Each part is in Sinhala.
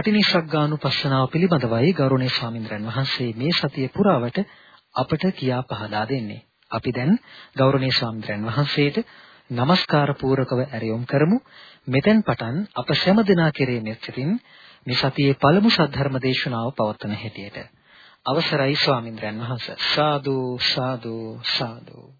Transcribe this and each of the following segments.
පටිනිස්සග්ගානුපස්සනාව පිළිබඳවයි ගෞරවනීය ස්වාමින්ද්‍රයන් වහන්සේ මේ සතිය පුරාවට අපට කියා පහදා දෙන්නේ. අපි දැන් ගෞරවනීය ස්වාමින්ද්‍රයන් වහන්සේට নমස්කාර පූරකව ඇරයුම් කරමු. මෙතෙන් පටන් අප සෑම දිනා කෙරේ මෙත්සිතින් මේ සතියේ පළමු සද්ධර්ම දේශනාව පවත්වන හැටියට අවසරයි ස්වාමින්ද්‍රයන් වහන්සේ. සාදු සාදු සාදු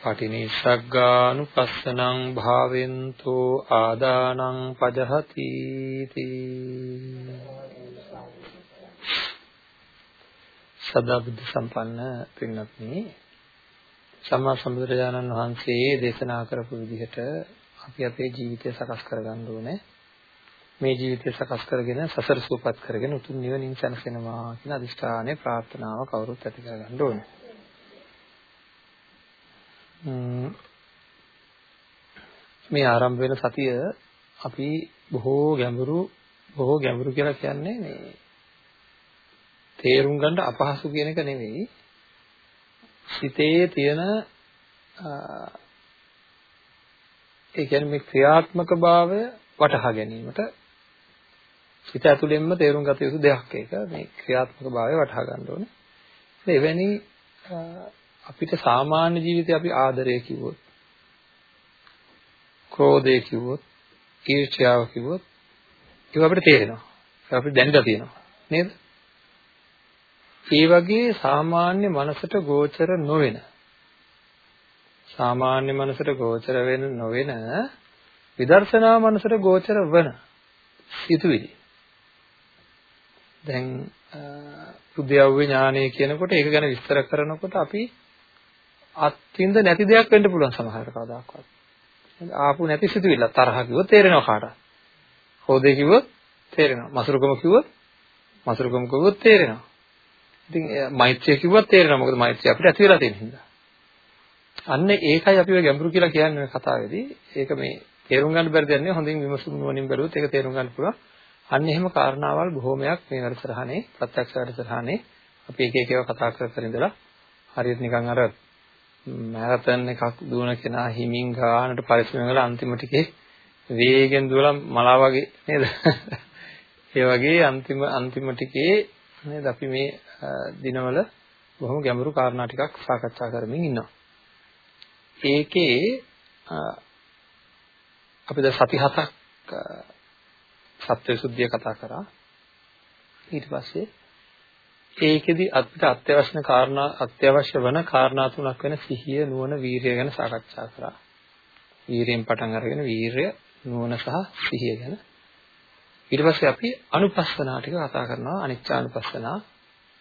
පටිනිස්සග්ගානුපස්සනං භාවෙන්තෝ ආදානං පජහති සදා බුද්ධ සම්පන්න පින්වත්නි සම්මා සම්බුදුරජාණන් වහන්සේ දේශනා කරපු විදිහට අපි අපේ ජීවිතය සකස් කරගන්න ඕනේ. මේ ජීවිතය සකස් කරගෙන සසර සූපත් කරගෙන උතුම් නිවනින් සැනසෙනවා කියන අදිෂ්ඨානය ප්‍රාර්ථනාව කවුරුත් ඇති කරගන්න ඕනේ. මේ ආරම්භ වෙන සතිය අපි බොහෝ ගැඹුරු බොහෝ ගැඹුරු කියලා කියන්නේ මේ තේරුම් ගන්න අපහසු කියන එක නෙවෙයි. සිතේ තියෙන ඒ කියන්නේ මේ ක්‍රියාත්මක භාවය වටහා ගැනීමට සිත ඇතුළෙන්ම තේරුම් ගත යුතු දෙයක් ඒක. මේ ක්‍රියාත්මක භාවය වටහා ගන්න ඕනේ. එවැනි අපිට සාමාන්‍ය ජීවිතේ අපි ආදරය කිව්වොත් ක්‍රෝධය කිව්වොත් ඊර්ෂ්‍යාව කිව්වොත් ඒක අපිට තේරෙනවා. ඒක අපිට දැනලා තියෙනවා. නේද? ඒ වගේ සාමාන්‍ය මනසට ගෝචර නොවන සාමාන්‍ය මනසට ගෝචර වෙන නොවන විදර්ශනා මනසට ගෝචර වන සිතුවිලි දැන් උද්‍යව්‍ය ඥානය කියනකොට ඒක ගැන විස්තර කරනකොට අපි අත්විඳ නැති දෙයක් වෙන්න පුළුවන් සමහරකට කවදාකවත්. ආපු නැති සිතුවිල්ල තරහ කිව්වොත් තේරෙනවා කාටවත්. හොදේ කිව්වොත් තේරෙනවා. මසුරුකම කිව්වොත් මසුරුකම කිව්වොත් තේරෙනවා. ඉතින් මෛත්‍රිය කිව්වත් තේරෙනවා. මොකද මෛත්‍රිය අපිට ඇති වෙලා තියෙන හින්දා. අන්න ඒකයි අපි ඔය ගැඹුරු කියලා කියන්නේ මේ කතාවේදී. ඒක මේ තේරුම් ගන්න බැරි දෙයක් නෙවෙයි. හොඳින් විමසුම් නුවණින් බැලුවොත් ඒක තේරුම් ගන්න පුළුවන්. අන්න එහෙම කාරණාවල් බොහෝමයක් මේ වැඩසටහනේ ප්‍රත්‍යක්ෂ වැඩසටහනේ අපි එක එක ඒවා කතා කර කර ඉඳලා හරියට නිකන් අර මැරතන් එකක් දුවන කෙනා හිමින් ගානට පරිස්සම වෙලා අන්තිම ටිකේ වේගෙන් දුවලා මලා වගේ නේද? ඒ වගේ අන්තිම අන්තිම ටිකේ නේද අපි මේ දිනවල බොහොම ගැඹුරු කාරණා ටිකක් සාකච්ඡා කරමින් ඉන්නවා. ඒකේ අපි දැන් සති හතක් සත්‍ය සුද්ධිය කතා කරා. ඊට පස්සේ ඒකෙදි අපිට අත්‍යවශ්‍ය කාරණා අත්‍යවශ්‍ය වන කාරණා තුනක් වෙන සිහිය නුවණ වීරිය ගැන සාකච්ඡා කරා. වීරියෙන් පටන් අරගෙන වීරය නුවණ සහ සිහිය ගැන ඊට පස්සේ අපි අනුපස්සනා ටික කතා කරනවා අනිච්චානුපස්සනා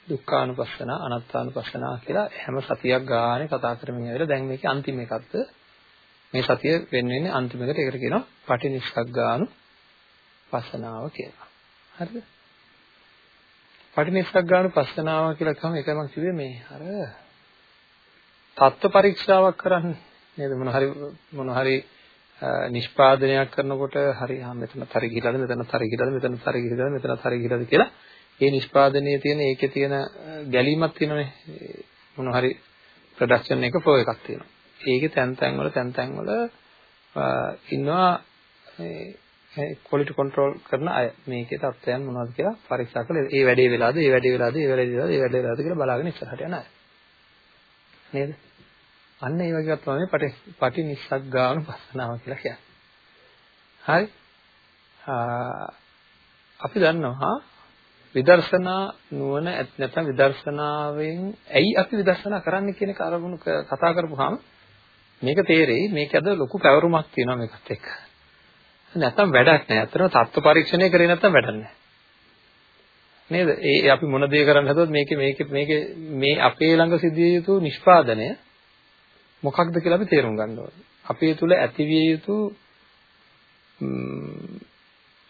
දුක්ඛානුපස්සනා අනාත්මානුපස්සනා කියලා හැම සතියක් ගානේ කතා කරමින් ඇවිල්ලා දැන් මේකේ අන්තිම එකක්ද මේ සතිය වෙන්නේ අන්තිම එකට ඒකට කියනවා පටිනිස්සග්ගානු පස්සනාව කියලා. හරිද? පටිනිස්සග්ගානුපස්සනාව කියලා තමයි ඒකයි මම කිව්වේ මේ. අර තත්ත්ව පරීක්ෂාවක් කරන්නේ. නේද? මොන හරි මොන හරි නිෂ්පාදනයක් කරනකොට හරි ආ මෙතන හරි ගිහලාද මෙතන හරි ගිහලාද මෙතන හරි ගිහලාද මෙතන හරි ගිහලාද කියලා ඒ නිෂ්පාදනයේ තියෙන ඒකේ තියෙන ගැලීමක් තියෙනනේ මොන හරි ප්‍රොඩක්ෂන් එක ෆ්ලෝ එකක් තියෙනවා. ඒකේ තැන් තැන් වල තැන් තැන් වල ඉන්නවා ක්වොලිටි කන්ට්‍රෝල් කරන අය මේකේ තත්ත්වයන් මොනවද කියලා පරීක්ෂා කරලා ඒ වැඩේ වෙලාද ඒ වැඩේ වෙලාද ඒ වැඩේ වෙලාද ඒ වැඩේ වෙලාද කියලා බලාගෙන ඉස්සරහට යන අය. නේද? අන්න ඒ වගේ එකක් තමයි පටි පටි නිස්සග්ගාණු පස්සනාව කියලා කියන්නේ. හරි? අපි දන්නවා විදර්ශනා නුවණ නැත්නම් විදර්ශනාවෙන් ඇයි අපි විදර්ශනා කරන්නේ කියන එක අරමුණු කතා කරපුවාම මේක තේරෙයි මේක අද ලොකු පැවරුමක් තියෙනවා මේකත් එක්ක. නැත්නම් වැඩක් නැහැ. අතරම තත්ත්ව පරීක්ෂණය කරේ නැත්නම් වැඩක් නැහැ. නේද? ඒ අපි මොන දේ කරන්න හදවත් මේකේ මේකේ මේකේ මේ අපේ ළඟ සිදුවිය යුතු නිෂ්පාදනය මොකක්ද කියලා අපි තේරුම් ගන්න ඕනේ. අපේ තුල ඇතිවිය යුතු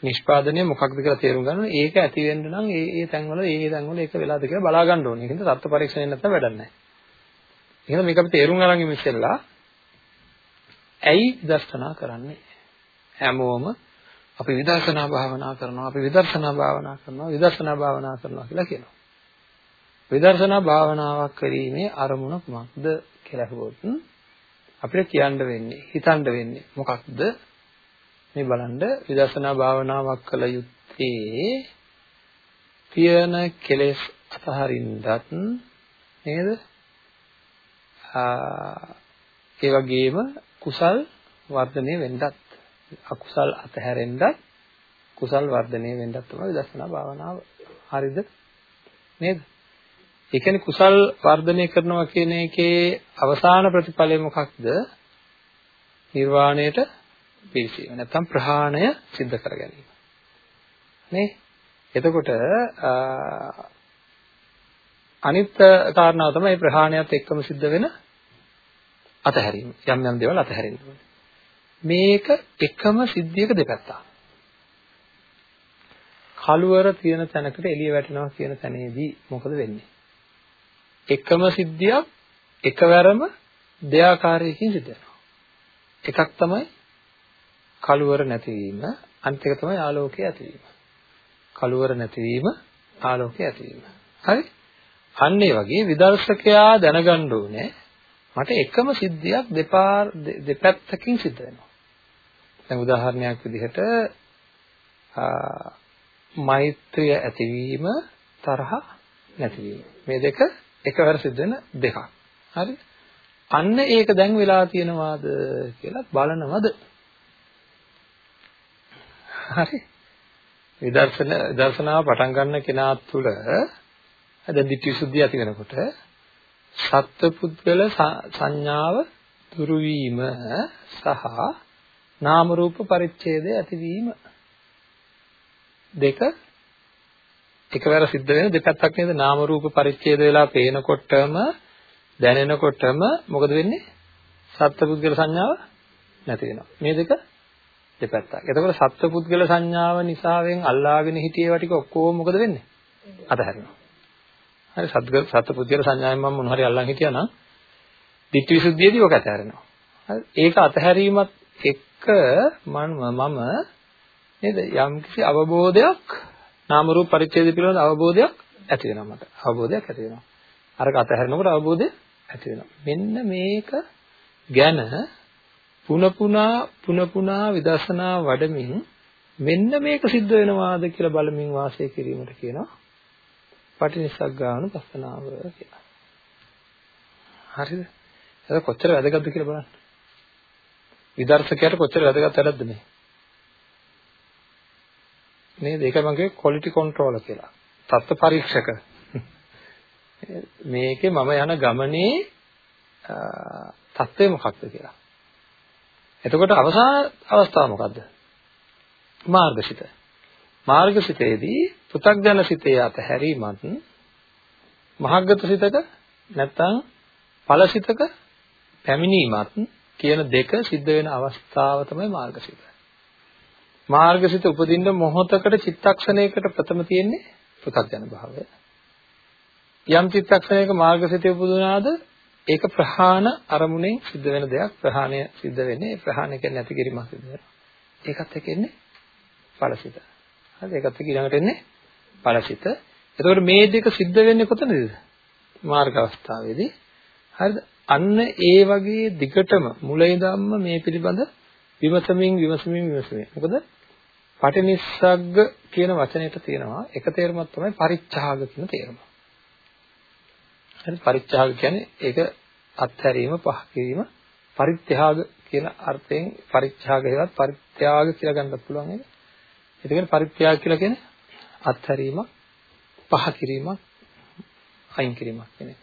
නිෂ්පාදනය මොකක්ද කියලා තේරුම් ගන්න ඕනේ. ඒක ඇති වෙන්න නම් ඒ ඒ තැන්වල ඒ ඒ තැන්වල ඒක වෙලාද කියලා බලා ගන්න ඕනේ. ඒකින්ද තත්ත්ව පරීක්ෂණය නැත්නම් වැඩක් නැහැ. එහෙනම් මේක අපි තේරුම් අරන් ඉමු ඉස්සෙල්ලා. ඇයි දර්ශනා කරන්නේ? හැමෝම අපි විදර්ශනා භාවනා කරනවා අපි විදර්ශනා භාවනා කරනවා විදර්ශනා භාවනා කරනවා කියලා කියනවා. විදර්ශනා භාවනාවක් කිරීමේ අරමුණ කුමක්ද කියලා අහුවොත් අපිට කියන්න වෙන්නේ හිතන්න වෙන්නේ මොකක්ද මේ බලන්න විදර්ශනා භාවනාවක් කළ යුත්තේ තියෙන කෙලෙස් අතහරින්නත් නේද? ඒ වගේම කුසල් වර්ධනය වෙන්නත් අකුසල් අතහැරෙන්නත් කුසල් වර්ධනය වෙන්නත් තමයි විදර්ශනා භාවනාව. හරිද? නේද? ඒ කියන්නේ කුසල් වර්ධනය කරනවා කියන එකේ අවසාන ප්‍රතිඵලය මොකක්ද? නිර්වාණයට පිවිසීම. නැත්නම් ප්‍රහාණය සිද්ධ කර ගැනීම. නේ? එතකොට අනිත් කාරණාව තමයි ප්‍රහාණයත් එක්කම සිද්ධ වෙන අතහැරීම. යම් යම් දේවල් අතහැරෙන්න ඕනේ. මේක එකම සිද්ධියක දෙපැත්තක්. කළුවර තියෙන තැනකට එළිය වැටෙනවා කියන තැනේදී මොකද වෙන්නේ? එකම සිද්ධියක් එකවරම දෙආකාරයකින් සිද්ධ වෙනවා. එකක් තමයි කළුවර නැතිවීම, අනිත් එක තමයි ආලෝකය ඇතිවීම. කළුවර නැතිවීම, ආලෝකය ඇතිවීම. හරි? අන්න ඒ වගේ විදර්ශකයා දැනගන්න ඕනේ මට එකම සිද්ධියක් දෙපා දෙපැත්තකින් සිද්ධ වෙනවා. දැන් උදාහරණයක් විදිහට මෛත්‍රිය ඇතිවීම තරහ නැතිවීම. මේ දෙක එකවර සිද්ධ වෙන දෙකක්. හරි? අන්න ඒක දැන් වෙලා තියෙනවාද කියලා බලනවද? හරි. විදර්ශන දර්ශනාව පටන් ගන්න කෙනා තුළ දැන් ditthi සුද්ධිය ඇති වෙනකොට සත්පුද්ගල සංඥාව දුරු වීම සහ නාම රූප පරිච්ඡේදය ඇතිවීම දෙක එකවර සිද්ධ වෙන දෙපැත්තක් නේද? නාම රූප පරිච්ඡේද වෙලා පේනකොටම දැනෙනකොටම මොකද වෙන්නේ? සත්පුද්ගල සංඥාව නැති වෙනවා. මේ දෙක දෙපැත්තක්. එතකොට සත්පුද්ගල සංඥාව නිසාවෙන් අල්ලාගෙන හිටියේවා ටික ඔක්කොම මොකද වෙන්නේ? අතහැරෙනවා. හරි සත්පුද්ගල සංඥාවෙන් මම මොන හරි අල්ලන් හිටියා නම් ditthi visuddhiyේදී ඔක අතහැරෙනවා හරි ඒක අතහැරීමත් එක්ක මම නේද යම්කිසි අවබෝධයක් නාම රූප පරිච්ඡේද පිළිබඳ අවබෝධයක් ඇති වෙනවා මට. අවබෝධයක් ඇති වෙනවා. අරක අතහැරනකොට අවබෝධය ඇති වෙනවා. මෙන්න මේක ගැන පුන පුනා පුන පුනා විදර්ශනා වඩමින් මෙන්න මේක සිද්ධ වෙනවාද කියලා බලමින් වාසය කිරීමට කියනවා පටිනිස්සග්ගානුපස්සනාව කියලා. හරිද? ඒක කොච්චර වැදගත්ද කියලා බලන්න. විදර්ශකයාට කොච්චර වැදගත් වැඩක්ද මේ? නේද? ඒක මම කියේ quality controller කියලා. තත්ත්ව පරීක්ෂක. මේකේ මම යන ගමනේ තත්ත්වය මොකක්ද කියලා. එතකොට අවසාන අවස්ථාව මොකද්ද? මාර්ගසිත. මාර්ගසිතේදී පෘථග්ජන සිතේ අතහැරීමත් මහග්ගත සිතක නැත්නම් ඵලසිතක පැමිණීමත් කියන දෙක සිද්ධ වෙන අවස්ථාව තමයි මාර්ගසිත. මාර්ගසිත උපදින්න මොහොතකට චිත්තක්ෂණයකට ප්‍රථම තියෙන්නේ පෘථග්ජන භාවය. යම් චිත්තක්ෂණයක මාර්ගසිත උපදුනාද ඒක ප්‍රහාණ අරමුණෙන් සිද්ධ වෙන දෙයක් ප්‍රහාණය සිද්ධ වෙන්නේ ප්‍රහාණය කියන්නේ නැති කිරීමක් සිද්ධ වෙනවා. ඒකත් එක්ක එන්නේ ඵලසිත. හරි ඒකත් එක්ක ඊළඟට එන්නේ ඵලසිත. එතකොට මේ දෙක සිද්ධ වෙන්නේ කොතනද? මාර්ග අවස්ථාවේදී. හරිද? අන්න ඒ වගේ දිගටම මුල ඉඳන්ම මේ පිළිබඳ විමසමින් විමසමින් විමසමින්. මොකද පටිනිස්සග්ග කියන වචනයට තියෙනවා එක තේරුමක් තමයි පරිච්ඡාග කියන තේරුම. හරි පරිච්ඡාග කියන්නේ ඒක අත්හැරීම පහ කිරීම පරිත්‍යාග කියන අර්ථයෙන් පරිච්ඡාග හේවත් පරිත්‍යාග කියලා ගන්නත් පුළුවන් ඒක. ඒ කියන්නේ පරිත්‍යාග කියලා කියන්නේ අත්හැරීම පහ කිරීමක් අයින් කිරීමක් කියන එක.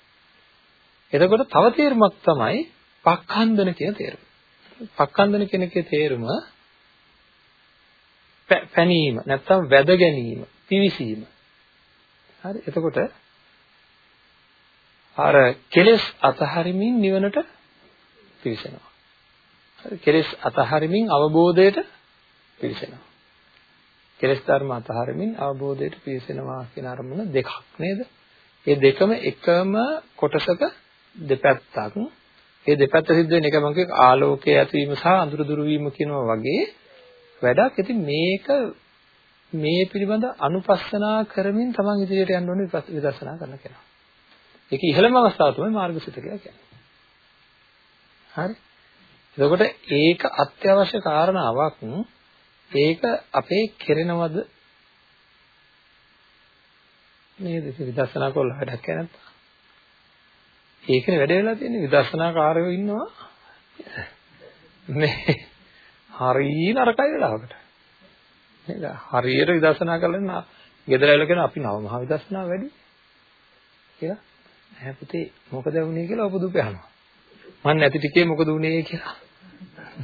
එතකොට තව තේරුමක් තමයි පක්ඛන්දන කියන තේරුම. පක්ඛන්දන කියන එකේ තේරුම පැනීම නැත්නම් වැද ගැනීම පිවිසීම. හරි එතකොට අර කෙලෙස් අතහරිමින් නිවනට පිවිසෙනවා. හරි කෙලෙස් අතහරිමින් අවබෝධයට පිවිසෙනවා. කෙලෙස් ධර්ම අතහරිමින් අවබෝධයට පිවිසෙනවා කියන අරමුණ දෙකක් නේද? ඒ දෙකම එකම කොටසක දෙපැත්තක්. ඒ දෙපැත්ත සිද්ධ වෙන එක මගේ ආලෝකයේ ඇතිවීම සහ අඳුරු දුරු වීම කියනවා වගේ වැඩක්. ඉතින් මේක මේ පිළිබඳ අනුපස්සනා කරමින් තමන් ඉදිරියට යන්න ඕනේ විදර්ශනා කරන කෙනා. ඒක ඉහළම අවස්ථාව තමයි මාර්ගසිත කියලා කියන්නේ. හරි. එතකොට ඒක අත්‍යවශ්‍ය කාරණාවක්. ඒක අපේ කෙරෙනවද නේද? විදර්ශනා කළා වැඩක් නැත්නම්. ඒකනේ වැඩ වෙලා තියෙන්නේ විදර්ශනාකාරයෝ ඉන්නවා. මේ හරිය නරකයි වෙලාවකට. නේද? හරියට විදර්ශනා කරලා ගෙදර ඇවිල්ලා කියන අපි නව මහා විදර්ශනා වැඩි කියලා. ඈ පුතේ මොකද වුනේ කියලා ඔබ දුප යනවා. මන් නැති ටිකේ මොකද වුනේ කියලා.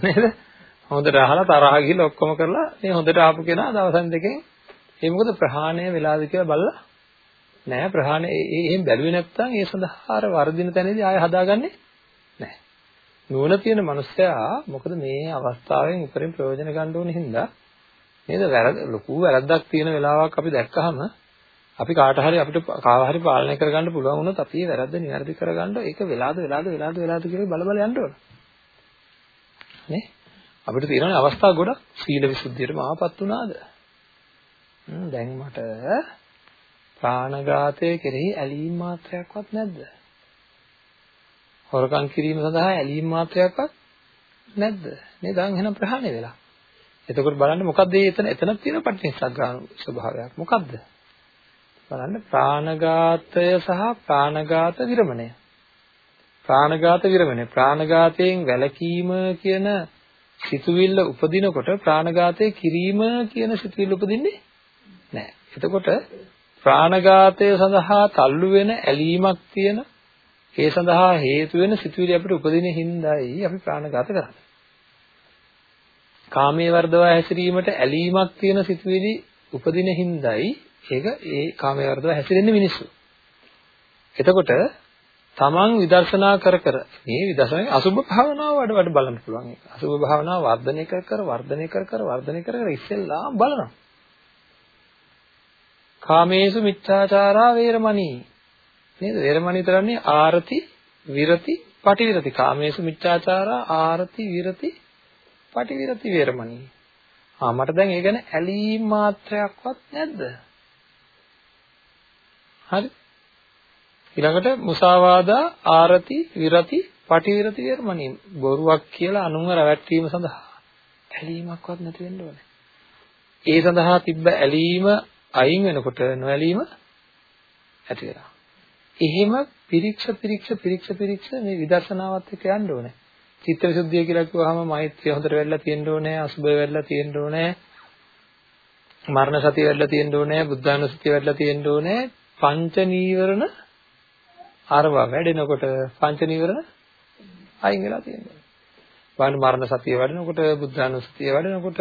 නේද? හොඳට අහලා තරහ ගිහලා ඔක්කොම කරලා මේ හොඳට ආපු කෙනා දවසන් දෙකෙන් ඒ මොකද ප්‍රහාණය වෙලාද කියලා බලලා නෑ ප්‍රහාණය එහෙම බැලුවේ නැත්නම් ඒ සඳහා අර වර්ධින තැනදී ආය හදාගන්නේ නෑ. නුවණ තියෙන මනුස්සයා මොකද මේ අවස්ථාවෙන් උපරිම ප්‍රයෝජන ගන්න ඕනේ හින්දා නේද වැරද්ද ලොකු වැරද්දක් තියෙන වෙලාවක් අපි දැක්කහම අපි කාට හරි අපිට කාව හරි පාලනය කරගන්න පුළුවන් වුණොත් අපි ඒ වැරද්ද නිවැරදි කරගන්න ඒක වෙලාද වෙලාද වෙලාද වෙලාද කියලා බල බල යන්න ඕන. නේ? අපිට තියෙන අවස්ථා ගොඩක් සීල විසුද්ධියට මාපත් වුණාද? දැන් මට ප්‍රාණඝාතය කෙරෙහි ඇලීම් මාත්‍රයක්වත් නැද්ද? හොරකම් කිරීම සඳහා ඇලීම් මාත්‍රයක්වත් නැද්ද? නේද? දැන් එහෙනම් ප්‍රහාණය වෙලා. එතකොට බලන්න මොකද්ද මේ එතන එතනක් තියෙන පටිච්චසමුප්පාද ස්වභාවයක්. මොකද්ද? බලන්න ප්‍රාණඝාතය සහ ප්‍රාණඝාත විරමණය. ප්‍රාණඝාත විරමණය. ප්‍රාණඝාතයෙන් වැළකීම කියන සිතුවිල්ල උපදිනකොට ප්‍රාණඝාතය කිරීම කියන සිතුවිල්ල උපදින්නේ නැහැ. එතකොට ප්‍රාණඝාතය සඳහා තල්ලු වෙන ඇලීමක් තියෙන ඒ සඳහා හේතු වෙන සිතුවිලි අපිට උපදින හින්දායි අපි ප්‍රාණඝාත කරන්නේ. කාමයේ වර්ධව හැසිරීමට ඇලීමක් තියෙන සිතුවිලි උපදින හින්දායි ඒක ඒ කාමයේ වර්ධව හැසිරෙන්නේ මිනිස්සු. එතකොට තමන් විදර්ශනා කර කර මේ විදර්ශනාවේ අසුභ භාවනාව වඩ වඩ බලන්න පුළුවන් ඒක. අසුභ භාවනාව වර්ධනය කර කර වර්ධනය කර කර වර්ධනය කර කර ඉස්සෙල්ලා බලනවා. කාමේසු මිච්ඡාචාරා වේරමණී. නේද? වේරමණී තරන්නේ ආරති, විරති, පටිවිරති. කාමේසු මිච්ඡාචාරා ආරති, විරති, පටිවිරති වේරමණී. ආ මට දැන් ඒ ගැන ඇලීම් මාත්‍රයක්වත් නැද්ද? හරි. ඊළඟට මුසාවාදා ආරති, විරති, පටිවිරති වේරමණී. බොරුවක් කියලා අනුන්ව රැවට්ටීම සඳහා ඇලීමක්වත් නැති වෙන්න ඕනේ. ඒ සඳහා තිබ්බ ඇලීම අයින් වෙනකොට නොඇලීම ඇති වෙනවා. එහෙම පිරික්ස පිරික්ස පිරික්ස පිරික්ස මේ විදර්ශනාවත් එක්ක යන්න ඕනේ. චිත්තවිසුද්ධිය කියලා කිව්වහම මෛත්‍රිය හොඳට වෙලා තියෙන්න ඕනේ, අසුබය වෙලා තියෙන්න ඕනේ, මරණ සතිය වෙලා තියෙන්න ඕනේ, බුද්ධානුස්සතිය වෙලා තියෙන්න ඕනේ, පංච නීවරණ අරවා වැඩෙනකොට පංච නීවරණ අයින් වෙලා තියෙනවා. බලන්න මරණ සතිය වැඩෙනකොට, බුද්ධානුස්සතිය වැඩෙනකොට,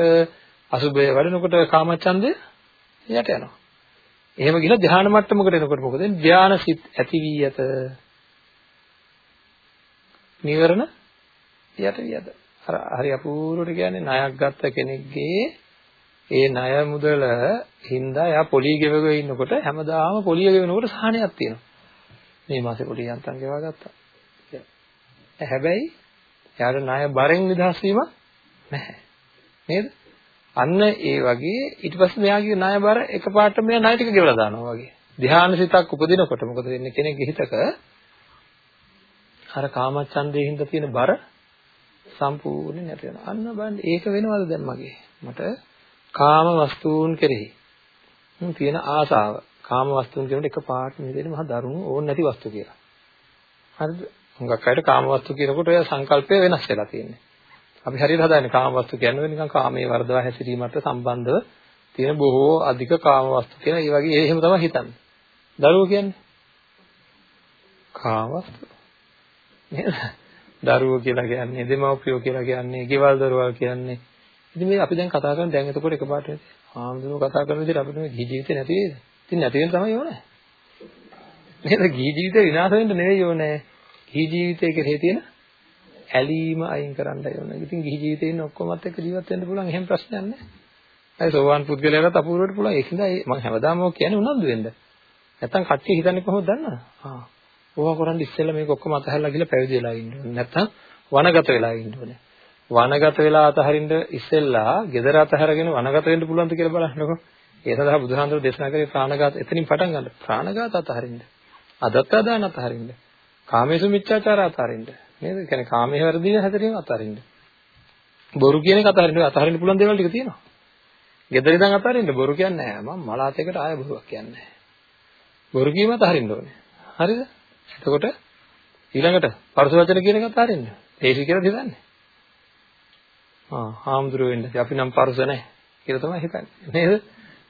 අසුබය වැඩෙනකොට කාමචන්දය යට යනවා. එහෙම ගිහලා ධ්‍යාන මට්ටමකට එනකොට මොකද වෙන්නේ? ධ්‍යාන සිත් ඇති වී යත. නිවරණ යට වී යත. අර හරි අපූර්වට කියන්නේ ණයක් ගත්ත කෙනෙක්ගේ ඒ ණය මුදල හින්දා එයා පොලිය ගෙවගෙන ඉන්නකොට හැමදාම පොලිය ගෙවනකොට සහනයක් තියෙනවා. මේ මාසේ පොලිය යන්තම් ගෙවා ගත්තා. හැබැයි එයාට ණය බරෙන් නිදහස් වීමක් නැහැ. නේද? අන්න ඒ වගේ ඊට පස්සේ මෙයාගේ ණය බර එකපාරට මෙයා ණය ටික ගෙවලා දානවා වගේ. ධ්‍යාන සිතක් උපදිනකොට මොකද වෙන්නේ කෙනෙක්ගේ හිතක අර කාමච්ඡන්දේ හින්දා තියෙන බර සම්පූර්ණයෙන් නැති වෙනවා. අන්න බලන්න ඒක වෙනවද දැන් මගේ? මට කාම වස්තුන් කෙරෙහි තියෙන ආසාව කාම වස්තුන් කියනකොට එකපාරට නිදෙන්නේ මහා දරුණු ඕන නැති වස්තු කියලා. හරිද? හුඟක් අයට කාම වස්තු කියනකොට ඔය සංකල්පය වෙනස් වෙලා තියෙන්නේ. අපි හරියට හදාන්නේ කාමවස්තු කියන්නේ නිකන් කාමයේ වර්ධව හැසිරීමට සම්බන්ධව තියෙන බොහෝ අධික කාමවස්තු කියන ඒ වගේ එහෙම තමයි හිතන්නේ. දරුවෝ කියන්නේ කාමවස්තු. නේද? දරුවෝ කියලා කියන්නේ දෙමව්පියෝ කියලා කියන්නේ ගෙවල් දරුවල් කියන්නේ. ඉතින් මේ අපි දැන් කතා කරන දැන් එතකොට එකපාරට ආම්දුනෝ කතා කරන විදිහට අපිට මේ ගිහි ජීවිතේ නැති වේද? ඉතින් නැති වෙන තමයි ඕනේ. නේද? ගිහි ජීවිතේ විනාශ වෙන්න නෙවෙයි ඕනේ. ගිහි ජීවිතයේ කෙරෙහි තියෙන ඇලීම අයින් කරන්නයි ඕනේ. ඉතින් ගිහි ජීවිතේ ඉන්න ඔක්කොමත් එක්ක ජීවත් වෙන්න පුළුවන් එහෙම ප්‍රශ්නයක් නැහැ. අය සෝවාන් පුද්ගලයාට අපූර්වට පුළුවන්. ඒකින්ද මම හැමදාම ඔක් කියන්නේ උනන්දු වෙන්න. නැත්තම් කට්ටිය හිතන්නේ කොහොමද දන්නවද? ආ. ඕවා කරන් ඉස්සෙල්ලා මේක ඔක්කොම අතහැරලා ගිහලා පැවිදි වෙලා ඉන්න ඕනේ. නැත්තම් වනගත වෙලා ඉන්න ඕනේ. වනගත වෙලා අතහරින්න ඉස්සෙල්ලා gedara අතහැරගෙන වනගත වෙන්න පුළුවන්ද කියලා බලන්නකො. ඒ සඳහා බුදුහාමුදුරුවෝ දේශනා කරේ ප්‍රාණඝාත එතනින් පටන් ගන්න. ප්‍රාණඝාත අතහරින්න. අදත්තාදාන අතහරින්න. කාමේසු මිච්ඡාචාර අතහරින්න. නේද? ඒ කියන්නේ කාමයේ වර්ධින හැදරීම අතහරින්න. බොරු කියන එක අතහරින්න අතහරින්න පුළුවන් දේවල් ටික තියෙනවා. ගෙදර ඉඳන් අතහරින්න බොරු කියන්නේ නැහැ. මම මලාතේකට ආය බොරුවක් කියන්නේ නැහැ. බොරු කීම අතහරින්න ඕනේ. හරිද? එතකොට ඊළඟට පරස වචන කියන එක අතහරින්න. ඒසි කියලා හිතන්නේ. ආ හාමුදුරුවෝ වෙන්න. අපි නම් පරස නැහැ කියලා තමයි හිතන්නේ. නේද?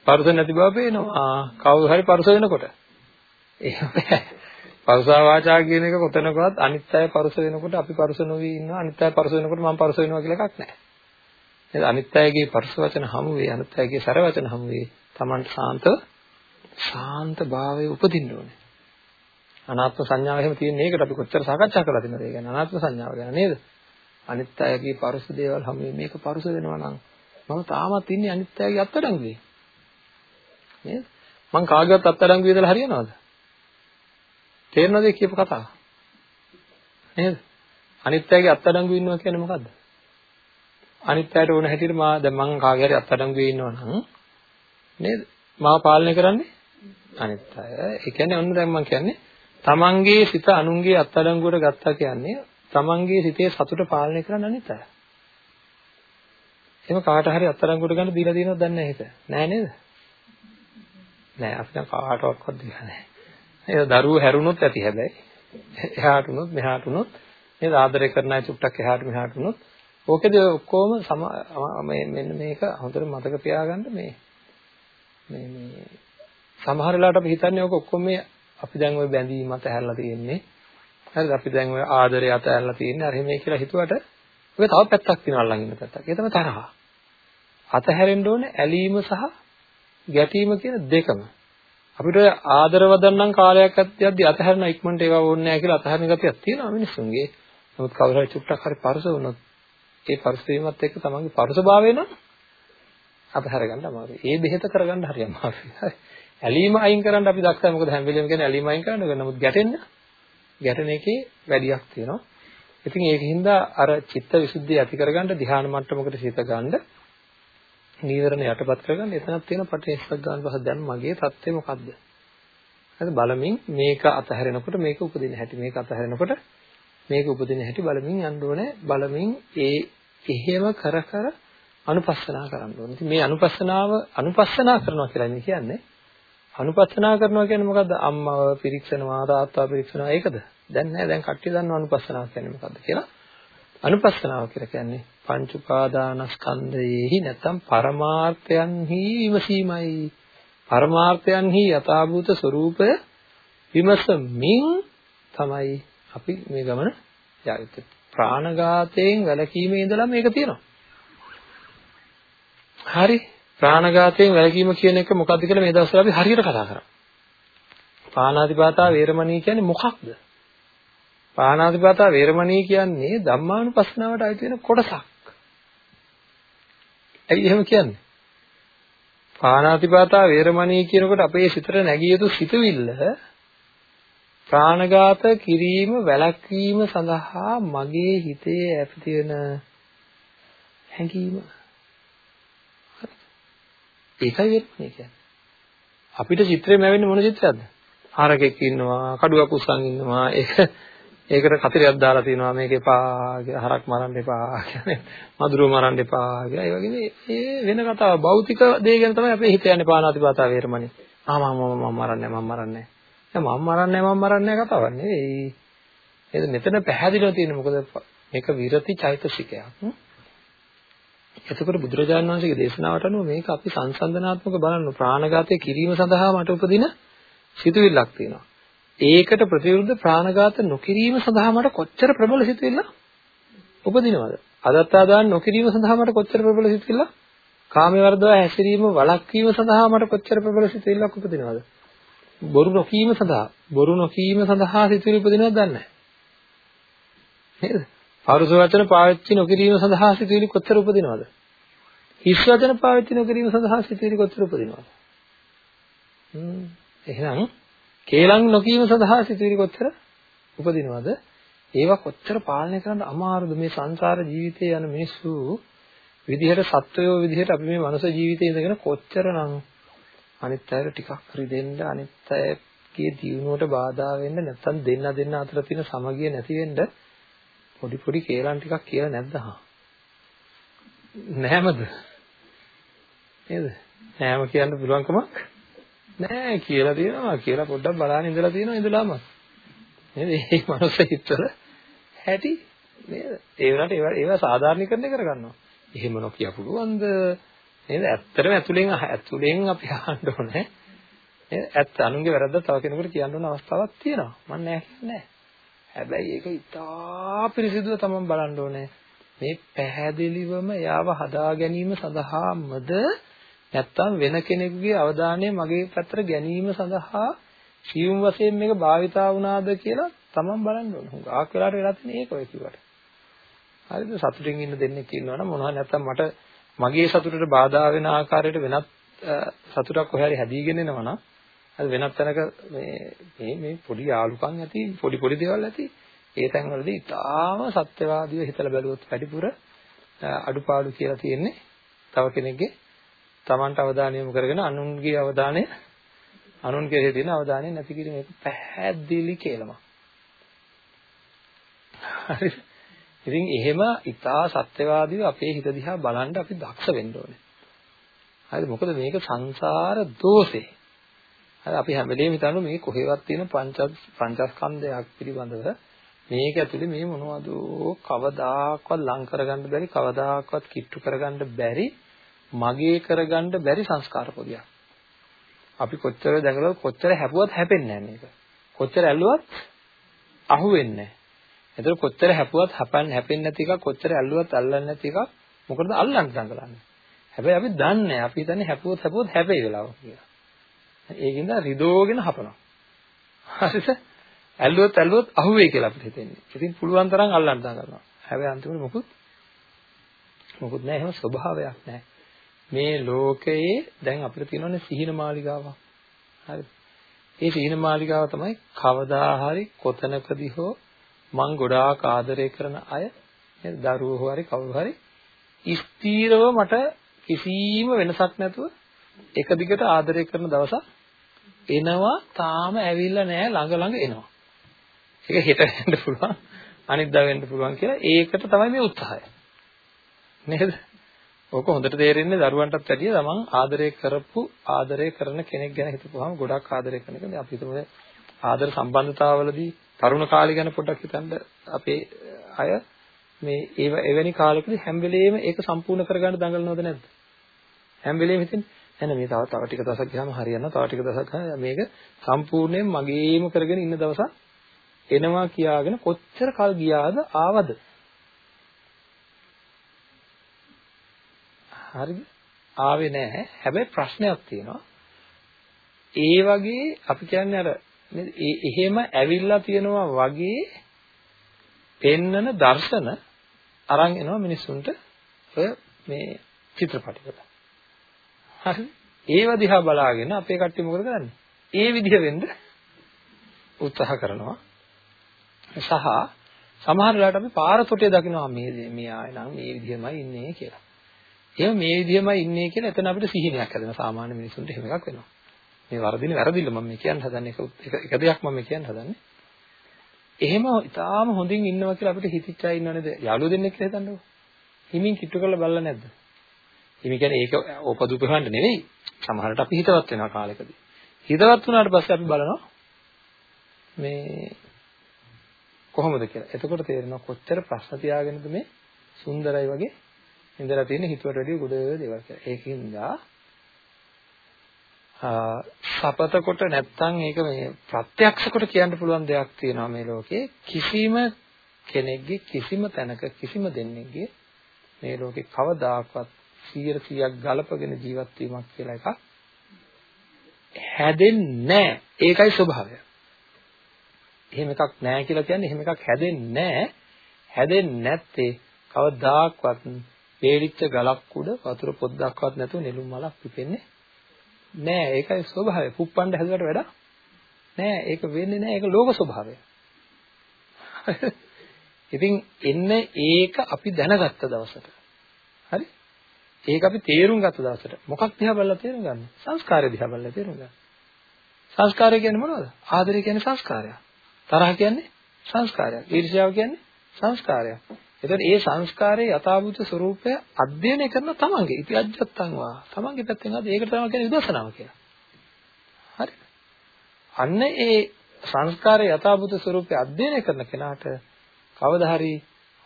පරස නැති බව පේනවා. ආ කවුරු හරි පරස වෙනකොට. එහෙම පරුසා වාචා කියන එක කොතනකවත් අනිත් අය පරුස වෙනකොට අපි පරුස නොවි ඉන්නවා අනිත් අය පරුස වෙනකොට මම පරුස වෙනවා කියලා එකක් නැහැ. නේද? අනිත් අයගේ පරුස වචන හමු වේ අනිත් අයගේ සර වචන හමු වේ. Tamanට සාන්ත සාන්ත භාවයේ උපදින්න ඕනේ. අනාත්ම සංඥාව එහෙම තියෙන එකට අපි කොච්චර සාකච්ඡා කරලා තියෙනවද? ඒ කියන්නේ අනාත්ම සංඥාව ගැන නේද? අනිත් අයගේ පරුස දේවල් හැම මේක පරුස වෙනවා නම් මම තාමත් ඉන්නේ අනිත් අයගේ අත්අඩංගුවේ. නේද? මං කාගේවත් අත්අඩංගුවේ ඉඳලා හරියනවද? තේරෙනවද කියපු කතාව? නේද? අනිත් අයගේ අත්අඩංගුවේ ඉන්නවා කියන්නේ මොකද්ද? අනිත් අයට ඕන හැටියට මා දැන් මං කාගේ හරි අත්අඩංගුවේ ඉන්නවා නම් නේද? මාව පාලනය කරන්නේ අනිත් අය. ඒ කියන්නේ ඔන්න දැන් මං කියන්නේ තමන්ගේ සිත අනුන්ගේ අත්අඩංගුවට ගත්තා කියන්නේ තමන්ගේ සිතේ සතුට පාලනය කරන්න අනිත් අය. එහෙම කාට හරි අත්අඩංගුවට ගන්න දීලා දිනවද දන්නේ නැහැ හිත. නෑ නේද? නෑ අපි දැන් කාටවත් දීලා නෑ. ඒ දරුවෝ හැරුණොත් ඇති හැබැයි. එහාට උනොත් මෙහාට උනොත් නේද ආදරය කරන අය චුට්ටක් එහාට මෙහාට උනොත් ඕකේද ඔක්කොම මේ මෙන්න මේක හොඳට මතක තියාගන්න මේ මේ මේ සමහර වෙලාවට අපි හිතන්නේ ඔක ඔක්කොම මේ අපි දැන් ওই බැඳීම මත හැරලා තියෙන්නේ. හරිද? අපි දැන් ওই ආදරය අත හැරලා තියෙන්නේ. අර මේ කියලා හිතුවට ඔය තව පැත්තක් තියෙනවා අල්ලන් ඉන්න පැත්තක්. ඒ තමයි තරහ. අතහැරෙන්න ඕනේ ඇලීම සහ ගැටීම කියන දෙකම. අපිට ඔය ආදරව දන්නම් කාලයක් යද්දී අතහැරන ඉක්මනට ඒවා ඕනේ නැහැ කියලා අතහැරන ගතියක් තියෙනවා මිනිස්සුන්ගේ. නමුත් කවුරු හරි චුට්ටක් හරි පරස වුණොත් ඒ පරස වීමත් එක්ක තමන්ගේ පරසභාවය නම් අතහැර ගන්න අමාරුයි. ඒ බෙහෙත කරගන්න හරි අමාරුයි. හරි. ඇලීම අයින් කරන්න අපි දක්ෂයි. මොකද හැම වෙලෙම කියන්නේ ඇලීම අයින් කරන්න ඕනේ. නමුත් ගැටෙන්න ගැටෙන එකේ වැඩියක් තියෙනවා. ඉතින් ඒකින්ද අර චිත්ත විසුද්ධිය ඇති කරගන්න ධ්‍යාන මට්ටමකට සිත ගන්න නීවරණ යටපත් කරගන්න එතනක් තියෙන පටේස්සක් ගන්න පස්ස දැන් මගේ தත්ත්වය මොකද්ද? හරි බලමින් මේක අතහැරෙනකොට මේක උපදින හැටි මේක අතහැරෙනකොට මේක උපදින හැටි බලමින් යන්න ඕනේ බලමින් ඒ එහෙම කර කර අනුපස්සනා කරන්න ඕනේ. ඉතින් මේ අනුපස්සනාව අනුපස්සනා කරනවා කියලා කියන්නේ අනුපස්සනා කරනවා කියන්නේ මොකද්ද? අම්මව පිරික්සනවා, තාත්තා පිරික්සනවා ඒකද? දැන් නෑ දැන් කට්ටිය දන්නවා අනුපස්සනාව කියන්නේ මොකද්ද කියලා. අනුපස්සනාව කියලා කියන්නේ පංච උපාදානස්කන්ධයේහි නැත්නම් පරමාර්ථයන්හි විමසීමයි. පරමාර්ථයන්හි යථාභූත ස්වરૂපය විමසමින් තමයි අපි මේ ගමන යායුත්තේ. ප්‍රාණඝාතයෙන් වැළකීමේ ඉඳලා මේක තියෙනවා. හරි ප්‍රාණඝාතයෙන් වැළකීම කියන එක මොකක්ද කියලා මේ දවස්වල අපි හරියට කතා කරා. පාණාතිපාතා වේරමණී කියන්නේ මොකක්ද? පාණාතිපාතා වේරමණී කියන්නේ ධම්මානුපස්සනාවට අයිති වෙන කොටසක්. ඇයි එහෙම කියන්නේ? පාණාතිපාතා වේරමණී කියනකොට අපේ සිතට නැගිය යුතු සිතුවිල්ල ප්‍රාණඝාත කිරීම වැළැක්වීම සඳහා මගේ හිතේ ඇති වෙන හැඟීම ඒකයි වෙන්නේ කියන්නේ. අපිට චිත්‍රය මැවෙන්නේ මොන චිත්‍රයක්ද? හරකෙක් ඉන්නවා, කඩුවක් උස්සන් ඉන්නවා. ඒක ඒකට කතරයක් දාලා තිනවා මේක එපා කියලා හරක් මරන්න එපා කියන්නේ මදුරුව මරන්න එපා කියලා. ඒ වගේ මේ වෙන කතාව භෞතික දේ ගැන තමයි අපේ හිත යන්නේ පාණාතිපාතා වේරමණී. ආ මම මම මරන්නේ මම මරන්නේ නෑ මම මරන්නේ මම මරන්නේ කතාවක් නෙවෙයි. ඒක මෙතන පැහැදිලිව තියෙන්නේ මොකද? මේක විරති චෛතසිකයක්. එතකොට බුදුරජාණන් වහන්සේගේ දේශනාවට අනුව මේක අපි සංසන්දනාත්මක බලන්න. ප්‍රාණඝාතය කිරීම සඳහා මට උපදින සිතුවිල්ලක් තියෙනවා. ඒකට ප්‍රතිවිරුද්ධ ප්‍රාණඝාත නොකිරීම සඳහා මට කොච්චර ප්‍රබල සිතුවිල්ල උපදිනවද? අදත්තා දාන නොකිරීම සඳහා මට කොච්චර ප්‍රබල සිතුවිල්ල? කාමයේ වර්ධව හැසිරීම වළක්වීම සඳහා මට කොච්චර ප්‍රබල සිතුවිල්ලක් උපදිනවද? බොරු නොකීම සඳහා බොරු නොකීම සඳහා සිතුවිලි උපදිනවද දන්නේ නැහැ. නේද? පරුස වචන පාවිච්චි නොකිරීම සඳහා සිතුවිලි කොච්චර උපදිනවද? හිස් වචන පාවිච්චි නොකිරීම සඳහා සිතුවිලි කොච්චර උපදිනවද? හ්ම් එහෙනම් කේලම් නොකීම සඳහා සිතුවිලි කොච්චර උපදිනවද? ඒවා කොච්චර පාලනය කරන්න අමාරුද? මේ සංසාර ජීවිතේ යන මිනිස්සු විදිහට සත්වයෝ විදිහට අපි මේ මනුෂ්‍ය ජීවිතේ ඉඳගෙන කොච්චරනම් අනිත් අයට ටිකක් රිදෙන්න අනිත් අයගේ දියුණුවට බාධා වෙන්න නැත්නම් දෙන්න දෙන්න අතර තියෙන සමගිය නැති වෙන්න පොඩි පොඩි කේලම් ටිකක් කියලා නැද්ද? හා. නැහැමද? නේද? නෑම කියන්න පුළුවන්කමක් නෑ කියලා තියෙනවා. කියලා පොඩ්ඩක් බලන්න ඉඳලා තියෙනවා ඉඳලාම. නේද? මේ මනුස්ස හිතවල හැටි නේද? ඒ වුණාට ඒවා ඒවා සාධාරණීකරණය කරගන්නවා. එහෙම නොකිය පුළුවන්ද? නේද? ඇත්තටම ඇතුලෙන් ඇතුලෙන් අපි අහන්න ඕනේ. නේද? ඇත්ත අනුන්ගේ වැරද්ද තව කෙනෙකුට කියන්න ඕන අවස්ථාවක් තියෙනවා. මම නෑ කියන්නේ හැබැයි ඒක ඉතා පිරිසිදුව තමයි බලන්න ඕනේ. මේ පැහැදිලිවම එයාව හදා ගැනීම සඳහාමද නැත්තම් වෙන කෙනෙකුගේ අවධානය මගේ පැත්තට ගැනීම සඳහා සියුම් වශයෙන් මේක භාවිතා වුණාද කියලා තමන් බලන්න ඕන. හුඟක් වෙලාවට වෙලා තියෙන ඒක ඔය කිව්වට. හරිද? සතුටින් ඉන්න දෙන්නෙක් ඉන්නවනම් මොනවා නැත්තම් මට මගේ සතුටට බාධා වෙන ආකාරයට වෙනත් සතුටක් කොහේ හරි හැදීගෙන එනවා නම් අද වෙනත් තැනක මේ මේ මේ පොඩි යාලුකම් ඇති පොඩි පොඩි දේවල් ඇති ඒ තැන්වලදී ඊටාම සත්‍යවාදීව හිතලා බැලුවොත් වැඩිපුර අඩුපාඩු කියලා තියෙන්නේ තව කෙනෙක්ගේ Tamanට අවධානය යොමු කරගෙන අනුන්ගේ අවධානය අනුන් කෙරෙහි තියෙන අවධානය නැති කිරීම ඒක පැහැදිලි කියලාම. හරිද? ඉතින් එහෙම ඊටා සත්‍යවාදීව අපේ හිත දිහා බලන්න අපි දක්ෂ වෙන්න ඕනේ. හරිද? මොකද මේක සංසාර දෝෂේ. හරි අපි හැම වෙලේම හිතන්නේ මේ කොහෙවත් තියෙන පංච පංචස්කන්ධයක් පිළිබඳව මේක ඇතුලේ මේ මොනවද කවදාකවත් ලං කරගන්න බැරි කවදාකවත් කිට්ටු කරගන්න බැරි මගේ කරගන්න බැරි සංස්කාර පොදියක්. අපි කොච්චර දැඟලුවත් කොච්චර හැපුවත් හැපෙන්නේ නැහැ මේක. කොච්චර ඇල්ලුවත් අහුවෙන්නේ නැහැ. ඒතර කොච්චර හැපුවත් හපන්න හැපෙන්නේ නැති එකක් කොච්චර ඇල්ලුවත් අල්ලන්නේ නැති එකක් මොකටද අල්ලන්න දඟලන්නේ. හැබැයි අපි දන්නේ අපි හිතන්නේ හැපුවොත් හැපුවොත් හැපෙයි වෙලාව කියලා. ඒකින්ද රිදෝගෙන හපනවා. හරිද? ඇල්ලුවොත් ඇල්ලුවොත් අහුවෙයි කියලා අපිට හිතෙන්නේ. ඉතින් පුළුවන් තරම් අල්ලන්න දඟලනවා. හැබැයි අන්තිමට මොකුත් මොකුත් නැහැ එහෙම ස්වභාවයක් නැහැ. මේ ලෝකයේ දැන් අපිට තියෙනවනේ සිහින මාලිගාවක්. හරිද? ඒ සිහින මාලිගාව තමයි කවදා හරි කොතනකදී හෝ මං ගොඩාක් ආදරය කරන අය නේද? දරුවෝ හරි කවුරු හරි ස්ථීරව මට කිසිම වෙනසක් නැතුව එක දිගට ආදරය කරන දවසක් එනවා තාම ඇවිල්ලා නැහැ ළඟ ළඟ එනවා. ඒක හෙට වෙන්න පුළුවන් අනිද්දා වෙන්න පුළුවන් කියලා ඒකට තමයි මේ උත්සාහය. නේද? ඕක හොඳට තේරෙන්නේ දරුවන්ටත් වැඩිය තමන් ආදරය කරපු ආදරය කරන කෙනෙක් ගැන හිතපුවාම ගොඩක් ආදරය කරන කෙනෙක්. අපි හිතමු ආදර සම්බන්ධතාවවලදී තරුණ කාලේ ගැන පොඩ්ඩක් හිතන්න අපේ අය මේ ඒව එවැනි කාලෙකදී හැම වෙලෙම ඒක සම්පූර්ණ කරගන්න දඟලනවද නැද්ද? හැම වෙලෙම හිතන්නේ එහෙනම් මේ තව තව ටික දවසක් ගියාම හරියනවා තව ටික දවසක් මේක සම්පූර්ණයෙන් මගේම කරගෙන ඉන්න දවසක් එනවා කියාගෙන කොච්චර කල් ගියාද ආවද හරිද? ආවේ නැහැ. හැබැයි ප්‍රශ්නයක් තියෙනවා. ඒ වගේ අපි කියන්නේ අර එහෙම ඇවිල්ලා තියෙනවා වගේ පෙන්නන දර්ශන අරන් එනවා මිනිස්සුන්ට ඔය මේ චිත්‍රපටිවල. හරි? ඒව දිහා බලාගෙන අපේ කට්ටිය මොකද කරන්නේ? ඒ විදිහ වෙන්න උත්සාහ කරනවා. සහ සමහර වෙලාවට අපි පාර තොටේ දකිනවා මේ මේ ආය නම් මේ විදිහමයි ඉන්නේ කියලා. එහෙනම් මේ විදිහමයි ඉන්නේ කියලා එතන අපිට සිහිනයක් හැදෙනවා සාමාන්‍ය මිනිසුන්ට එහෙම එකක් වෙනවා. මේ වරදින වැරදිල්ල මම මේ කියන්න හදන්නේ එක දෙයක් මම මේ කියන්න හදන්නේ. එහෙම ඊටාම හොඳින් ඉන්නවා කියලා අපිට හිතිච්ච අය ඉන්නව නේද? යාළුවෝ දෙන්නෙක් කියලා හිතන්නකෝ. හිමින් කිට්ටු කරලා බලලා නැද්ද? හිමි කියන්නේ ඒක ඕපදුප හොයන්න නෙවෙයි. සමහරට අපි හිතවත් වෙනවා කාලෙකදී. හිතවත් වුණාට පස්සේ අපි බලනවා මේ කොහොමද කියලා. එතකොට තේරෙනවා කොච්චර ප්‍රශ්න තියාගෙනද මේ සුන්දරයි වගේ ඉඳලා තියෙන හිතුවට වැඩිය ගොඩ දේවල් කියලා. ඒකින්ද සපත කොට නැත්තම් ඒක මේ ප්‍රත්‍යක්ෂ කොට කියන්න පුළුවන් දෙයක් තියෙනවා මේ ලෝකේ කිසිම කෙනෙක්ගේ කිසිම තැනක කිසිම දෙන්නෙක්ගේ මේ ලෝකේ කවදාකවත් 100%ක් ගලපගෙන ජීවත් වීමක් කියලා එකක් හැදෙන්නේ නැහැ. ඒකයි ස්වභාවය. එහෙම එකක් නැහැ කියලා කියන්නේ එහෙම එකක් හැදෙන්නේ නැහැ. හැදෙන්නේ නැත්තේ කවදාක්වත් වේලිච්ච ගලක් උඩ වතුර පොද්දක්වත් නැතුව නෙළුම් මලක් පිපෙන්නේ නෑ ඒකයි ස්වභාවය. පුප්පණ්ඩ හැදුවට වඩා නෑ ඒක වෙන්නේ නෑ ඒක ලෝක ස්වභාවය. ඉතින් එන්න ඒක අපි දැනගත්ත දවසට. හරි? ඒක අපි තේරුම් ගත්ත දවසට මොකක් දිහා බලලා තේරුම් ගන්න? සංස්කාරය දිහා බලලා තේරුම් ගන්න. සංස්කාරය කියන්නේ මොනවද? ආදරය කියන්නේ සංස්කාරයක්. තරහ කියන්නේ සංස්කාරයක්. ඊර්ෂ්‍යාව කියන්නේ සංස්කාරයක්. එතකොට ඒ සංස්කාරයේ යථාභූත ස්වરૂපය අධ්‍යයනය කරන තමන්ගේ ඉති අජත්තං වා තමන්ගේ පැත්තෙන් අද ඒකට තමයි කියන්නේ විදර්ශනාව කියලා. හරි. අන්න ඒ සංස්කාරයේ යථාභූත ස්වરૂපය අධ්‍යයනය කරන කෙනාට කවදා හරි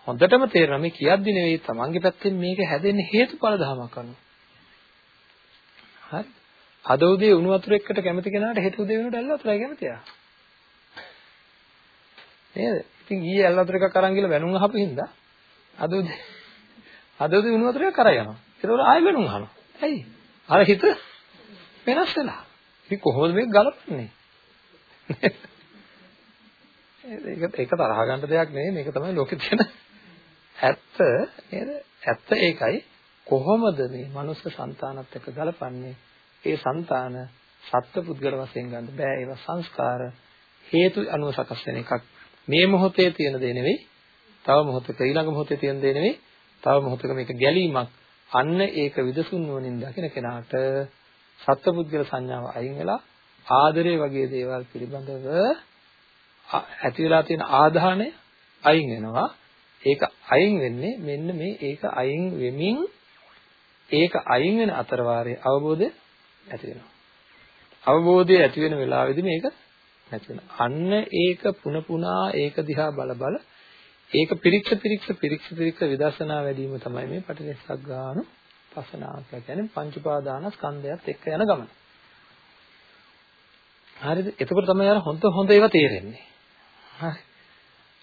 හොඳටම තේරෙනවා මේ කියද්දි නෙවෙයි තමන්ගේ පැත්තෙන් මේක හැදෙන්න හේතුඵල ධමයක් කරනවා. හරි. අද උදේ උණු වතුර එක්කට කැමති කෙනාට හෙට උදේ වෙනකොට ඇල්ල වතුරයි කැමතියා. නේද? ඉතින් ඊයේ ඇල්ල වතුර එකක් අරන් ගිහලා වැනුම් අහපු හින්දා අද උදේ අද උදේ උණු වතුරේ කරා යනවා. ඒකවල ආයෙ වෙනුම් අහනවා. ඇයි? අර හිත වෙනස් වෙලා. ඉතින් කොහොමද මේක ගලපන්නේ? ඒක ඒක තරහ ගන්න දෙයක් නෙවෙයි. මේක තමයි ලෝකෙ තියෙන ඇත්ත නේද? ඇත්ත ඒකයි. කොහොමද මේ මනුස්ස సంతානත් එක්ක ගලපන්නේ? ඒ సంతාන සත්ව පුද්ගල වශයෙන් ගන්න බෑ. ඒවා සංස්කාර හේතු අනුව සකස් වෙන එකක්. මේ මොහොතේ තියෙන දේ නෙවෙයි තව මොහොතක ඊළඟ මොහොතේ තියෙන දේ නෙවෙයි තව මොහොතක මේක ගැලීමක්. අන්න ඒක විදසුන් නුවණින් දකින කෙනාට සත්පුද්ගල සංඥාව අයින් වෙලා ආදරේ වගේ දේවල් පිළිබඳව ඇති වෙලා තියෙන ආධානය අයින් වෙනවා. ඒක අයින් වෙන්නේ මෙන්න මේ ඒක අයින් වෙමින් ඒක අයින් වෙන අතර වාරයේ අවබෝධය ඇති වෙනවා. අවබෝධය ඇති වෙන වෙලාවෙදි මේක නැති වෙනවා. අන්න ඒක පුන පුනා ඒක දිහා බල බල ඒක පිරික්ස පිරික්ස පිරික්ස පිරික්ස විදර්ශනා වැඩිම තමයි මේ පටිච්චසමුප්පාදාන පසනාව කියන්නේ පංච උපාදාන ස්කන්ධයත් එක්ක යන ගමන. හරිද? එතකොට තමයි අර හොඳ හොඳ ඒවා තේරෙන්නේ. හරි.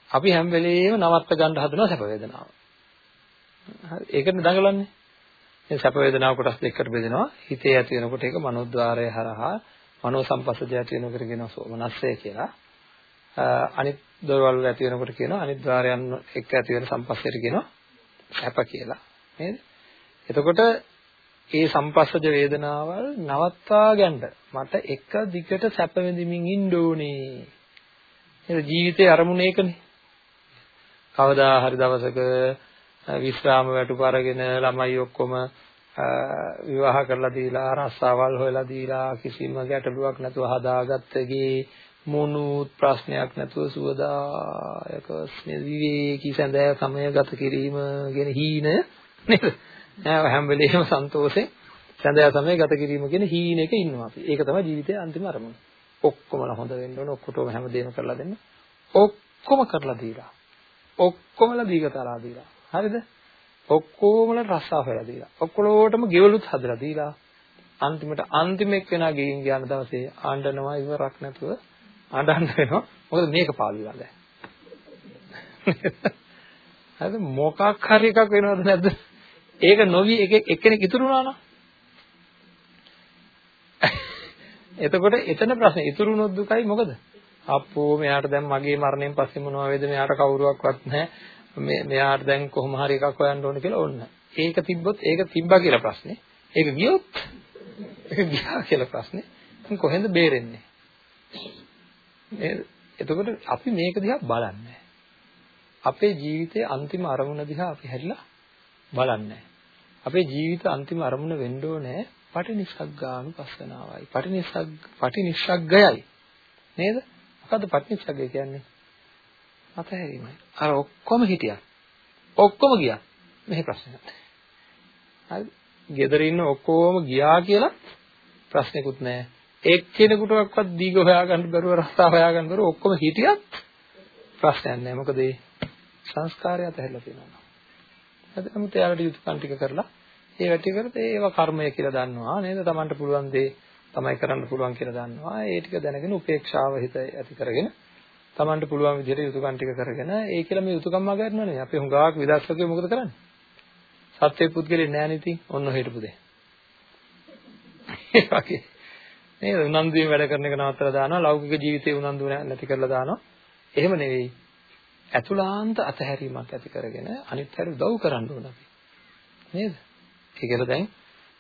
අපි හැම වෙලේම නවත්ත ගන්න හදනවා සැප වේදනාව. හරි. ඒකනේ දඟලන්නේ. මේ සැප වේදනාව කොටස් දෙකකට බෙදෙනවා. හිතේ ඇති වෙනකොට ඒක මනෝද්වාරය හරහා මනෝ සංපස්සජය ඇති වෙනකොට කියනවා සෝමනස්සය කියලා. අනිත් දොරවල් වල ඇති වෙනකොට කියනවා අනිත් ద్వාරයන් එක්ක ඇති වෙන සංපස්සයට කියනවා සැප කියලා. නේද? එතකොට ඒ සංපස්සජ වේදනාවල් නවත්වා ගන්න මට එක දිගට සැප විඳින්මින් ඉන්න ඕනේ. නේද? ජීවිතේ අරමුණ ඒකනේ. කවදා හරි දවසක විශ්‍රාම වැටුප අරගෙන ළමයි ඔක්කොම විවාහ කරලා දීලා රස්සාවල් හොයලා දීලා කිසිම ගැටලුවක් නැතුව හදාගත්ත ගේ මොනුත් ප්‍රශ්නයක් නැතුව සුවදායක විවේකී සැඳෑ සමය ගත කිරීම ගැන හීන නේද? නෑ හැම වෙලේම සන්තෝෂෙන් සැඳෑ සමය ගත කිරීම කියන හීනෙක ඉන්නවා අපි. ඒක තමයි ජීවිතයේ අන්තිම අරමුණ. ඔක්කොමලා හොඳ වෙන්න ඕන ඔක්කොටම හැමදේම කරලා දෙන්න. ඔක්කොම කරලා දීලා. ඔක්කොමලා දීගතලා දීලා. හරිද? ඔක්කොමලා රස්සාව හොයලා දීලා. ඔක්කොලෝටම ගෙවලුත් හදලා දීලා. අන්තිමට අන්තිම එක්කෙනා ගෙයින් ගියාන දවසේ ආණ්ඩනවා ඉවරක් නැතුව අඬන්න වෙනවා. මොකද මේක පාළුවා දැන්. හරිද? මොකක් හරි එකක් වෙනවද නැද්ද? ඒක නොවි එක එක්කෙනෙක් ඉතුරු වුණා නම්. එතකොට එතන ප්‍රශ්නේ ඉතුරු වුණොත් දුකයි මොකද? අප්පෝ මෙයාට දැන් මගේ මරණයෙන් පස්සේ මොනවා වේද මෙයාට කවුරුවක්වත් නැහැ. මේ මෙයාට දැන් කොහොම හරි එකක් හොයන්න ඕන කියලා ඕන්න. ඒක තිබ්බොත් ඒක තිබ්බා කියලා ප්‍රශ්නේ. ඒක ගියොත් ඒක ගියා කියලා ප්‍රශ්නේ. කොහෙන්ද බේරෙන්නේ? නේද? එතකොට අපි මේක දිහා බලන්නේ අපේ ජීවිතයේ අන්තිම අරමුණ දිහා අපි හැරිලා බලන්නේ අපේ ජීවිත අන්තිම අරමුණ වෙන්න ඕනේ පටිනිස්සග්ගානුපස්සනාවයි. පටිනිස්සග් පටිනිස්සග්ගයයි. නේද? මොකද්ද පටිනිස්සග්ගය කියන්නේ? අතහැරීමයි. අර ඔක්කොම හිටියා. ඔක්කොම ගියා. මෙහි ප්‍රශ්නයක්. හරි. ගෙදර ඉන්න ඔක්කොම ගියා කියලා ප්‍රශ්නකුත් නැහැ. එක්කෙනෙකුටවත් දීග හොයාගන්න බැරුව රස්තා හොයාගන්න බැරුව ඔක්කොම හිටියත් ප්‍රශ්නයක් නැහැ. මොකද ඒ සංස්කාරය අතහැරලා තියෙනවා. හරි නමුත් එයාලට යුතුයකම් ටික කරලා ඒ වැටි කරත් ඒවා කර්මය කියලා දන්නවා නේද? Tamanට පුළුවන් දේ තමයි කරන්න පුළුවන් කියලා දන්නවා. ඒ ටික දැනගෙන උපේක්ෂාව හිත ඇති කරගෙන Tamanට පුළුවන් විදිහට යුතුයකම් ටික කරගෙන ඒ කියලා මේ යුතුයකම් අගන්නව නෙවෙයි. අපි හුඟාවක් විදර්ශකයෝ මොකද කරන්නේ? සත්‍ය පුද්ගලෙ නෑ නේ ඉතින්. ඔන්න හිටපු දෙය. ඒ වගේ. නේද? උනන්දුවෙන් වැඩ කරන එක නවත්තලා දානවා. ලෞකික ජීවිතේ උනන්දු නැති කරලා දානවා. එහෙම නෙවෙයි. අතුලාන්ත අතහැරීමක් ඇති කරගෙන අනිත් හැට උදව් කරන්න ඕන අපි. නේද? ඒකල දැන්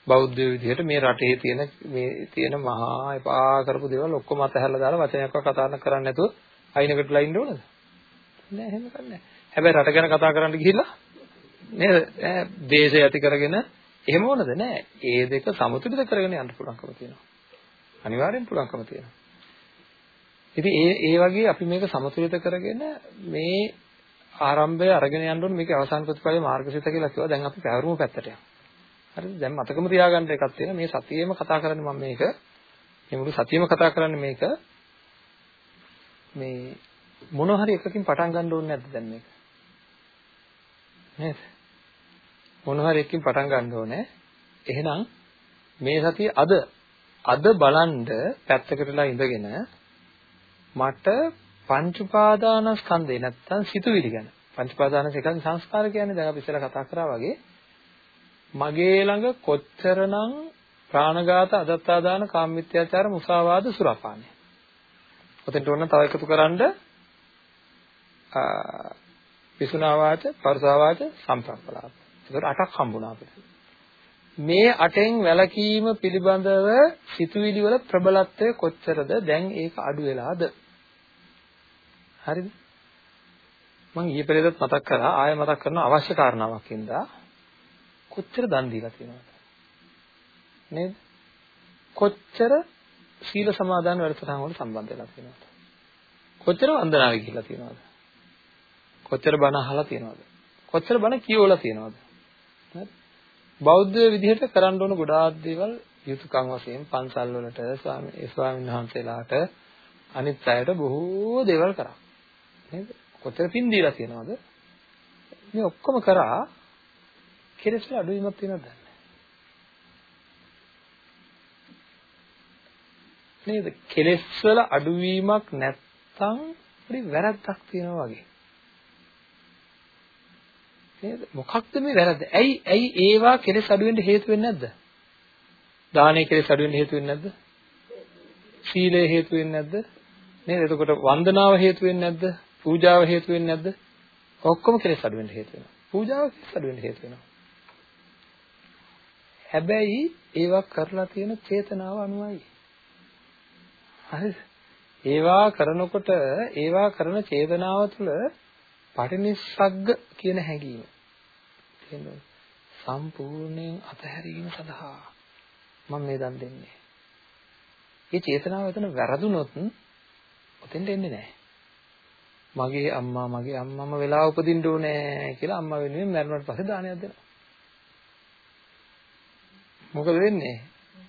බෞද්ධ විදිහට මේ රටේ තියෙන මේ තියෙන මහා එපා කරපු දේවල් ඔක්කොම අතහැරලා දාලා වචනයක්වත් කතා කරන්න නැතුව අයිනකටලා ඉන්න ඕනද? නෑ එහෙම කරන්නේ. හැබැයි රට ගැන කතා කරන්න ගිහිල්ලා නේද? දේශය ඇති කරගෙන එහෙම ඕනද? නෑ. ඒ දෙක සමතුලිත කරගෙන යන්න පුළුවන්කම තියෙනවා. අනිවාර්යෙන් පුළුවන්කම තියෙනවා. ඉතින් ඒ ඒ වගේ අපි මේක සමතුලිත කරගෙන මේ ආරම්භය අරගෙන යන්න ඕනේ මේකේ අවසාන ප්‍රතිඵලය මාර්ගසිත කියලා කිව්වා. දැන් අපි පැවරුම පැත්තට යමු. හරිද? දැන් මතකම තියාගන්න එකක් තියෙනවා. මේ සතියේම කතා කරන්නේ මම මේක. මේ මුළු සතියෙම කතා කරන්නේ මේක. මේ මොන හරි එකකින් පටන් ගන්න ඕනේ නැද්ද දැන් මේක? නේද? මොන හරි එකකින් පටන් ගන්න ඕනේ. එහෙනම් මේ සතිය අද අද බලන්ඩ පැත්තකටලා ඉඳගෙන මට පංච උපාදානස්කන්ධේ නැත්තම් සිතුවිලි ගැන. පංච උපාදානස් එකක් සංස්කාර කියන්නේ දැන් අපි ඉස්සෙල්ලා කතා කරා වගේ මගේ ළඟ කොච්චරනම් ප්‍රාණඝාත අදත්තාදාන කාමමිත්‍යාචාර මුසාවාද සුරාපානය. ඔතෙන්ට ඕන තව එකතු කරන්ඩ විසුනා වාච පරසා වාච සම්ප්‍රප්පලාප. ඒකට අටක් හම්බුණා අපිට. මේ අටෙන් වැළකීම පිළිබඳව සිතුවිලි වල ප්‍රබලත්වය කොච්චරද දැන් ඒක අඩු වෙලාද හරිද? මම ඊයේ පෙරේදත් මතක් කරා ආයෙ මතක් කරන අවශ්‍ය කාරණාවක් ඉඳලා කොච්චර දන් දීලා තියෙනවද? නේද? කොච්චර සීල සමාදන් වැඩසටහන් වල සම්බන්ධ වෙලා තියෙනවද? කොච්චර වන්දනාවේ ගිහිලා තියෙනවද? කොච්චර බණ අහලා තියෙනවද? කොච්චර බණ කියවලා තියෙනවද? බෞද්ධ විදිහට කරන්න ඕන ගොඩාක් දේවල් යුතුයකම් වශයෙන් පන්සල් වලට ස්වාමීන් වහන්සේලාට අනිත් අයට බොහෝ දේවල් කරා. නේද? කොතර පින් දීලා තියෙනවද? මේ ඔක්කොම කරා කෙලෙස් වල අඩුවීමක් තියෙනවද නේද? කෙලෙස් වල අඩුවීමක් නැත්තම් පොඩි වැරද්දක් තියෙනවා වගේ. නේද? මොකක්ද මේ වැරද්ද? ඇයි ඇයි ඒවා කෙලෙස් අඩු වෙන්න හේතු වෙන්නේ නැද්ද? දානේ කෙලෙස් අඩු වෙන්න හේතු වෙන්නේ නැද්ද? සීලය හේතු වෙන්නේ නැද්ද? නේද? එතකොට වන්දනාව හේතු වෙන්නේ නැද්ද? පූජාව හේතු වෙන්නේ නැද්ද? ඔක්කොම කෙලෙස් අඩු වෙන්න හේතු වෙනවා. පූජාව කෙලෙස් අඩු වෙන්න හේතු වෙනවා. හැබැයි ඒවා කරලා තියෙන චේතනාව අනුවයි. හරිද? ඒවා කරනකොට ඒවා කරන චේතනාව තුළ පටිනිස්සග්ග කියන හැඟීම තියෙනවා. සම්පූර්ණයෙන් අතහැරීම සඳහා මම මේ දන් දෙන්නේ. මේ චේතනාව එතන වැරදුනොත් ඔතෙන්ට එන්නේ නැහැ. මගේ අම්මා මගේ අම්මම වෙලා උපදින්න ඕනේ කියලා අම්මා වෙනුවෙන් මැරුණාට පස්සේ දානයක් දෙනවා. මොකද වෙන්නේ?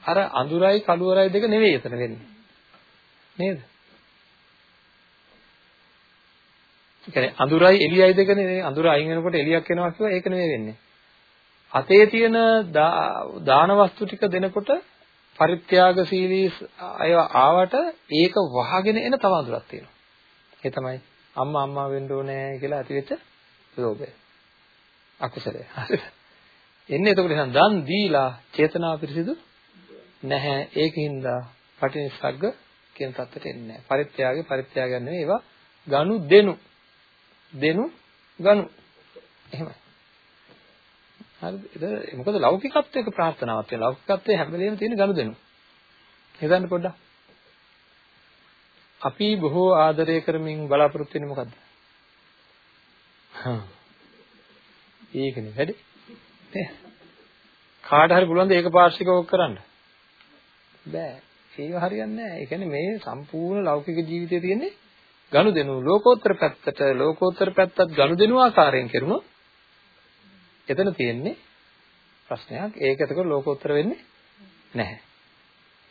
අර අඳුරයි කළුවරයි දෙක නෙවෙයි එතන වෙන්නේ. නේද? කියන්නේ අඳුරයි එළියයි දෙක නෙවෙයි අඳුර අයින් වෙනකොට එළියක් එනවා කියුවා ඒක නෙවෙයි වෙන්නේ. අතේ තියෙන දාන වස්තු ටික දෙනකොට පරිත්‍යාගශීලී අය ආවට ඒක වහගෙන එන තව අඳුරක් තියෙනවා. ඒ තමයි අම්මා අම්මා වෙන්න ඕනේ කියලා ඇතිවෙච්ච ලෝභය. අකුසලය. හරිද? එන්නේ එතකොට එහෙනම් දන් දීලා චේතනාව පිරිසිදු නැහැ. ඒකින්ද පටිනිස්සග්ග කියන தත්තට එන්නේ නැහැ. පරිත්‍යාගේ පරිත්‍යාගයක් නෙවෙයි ඒවා ගනු දෙනු. දෙනු ගනු. එහෙමයි. හරිද? ඒක මොකද ලෞකිකත්වයක ප්‍රාර්ථනාවක් තියෙනවා. ලෞකිකත්වයේ හැම වෙලෙම තියෙන ගනු දෙනු. හිතන්න පොඩ්ඩක්. අපි බොහෝ ආදරය කරමින් බලාපොරොත්තු වෙන්නේ මොකද්ද? හා. ඒකනේ වැඩි. නේ? කාට හරි පුළුවන් ද ඒක පාර්ශ්විකව කරන්න? බෑ. ඒව හරියන්නේ නැහැ. ඒ කියන්නේ මේ සම්පූර්ණ ලෞකික ජීවිතයේ තියෙන්නේ ගනුදෙනු ලෝකෝත්තර පැත්තට ලෝකෝත්තර පැත්තත් ගනුදෙනු ආකාරයෙන් කරුණොත් එතන තියෙන්නේ ප්‍රශ්නයක්. ඒක එතකොට ලෝකෝත්තර වෙන්නේ නැහැ.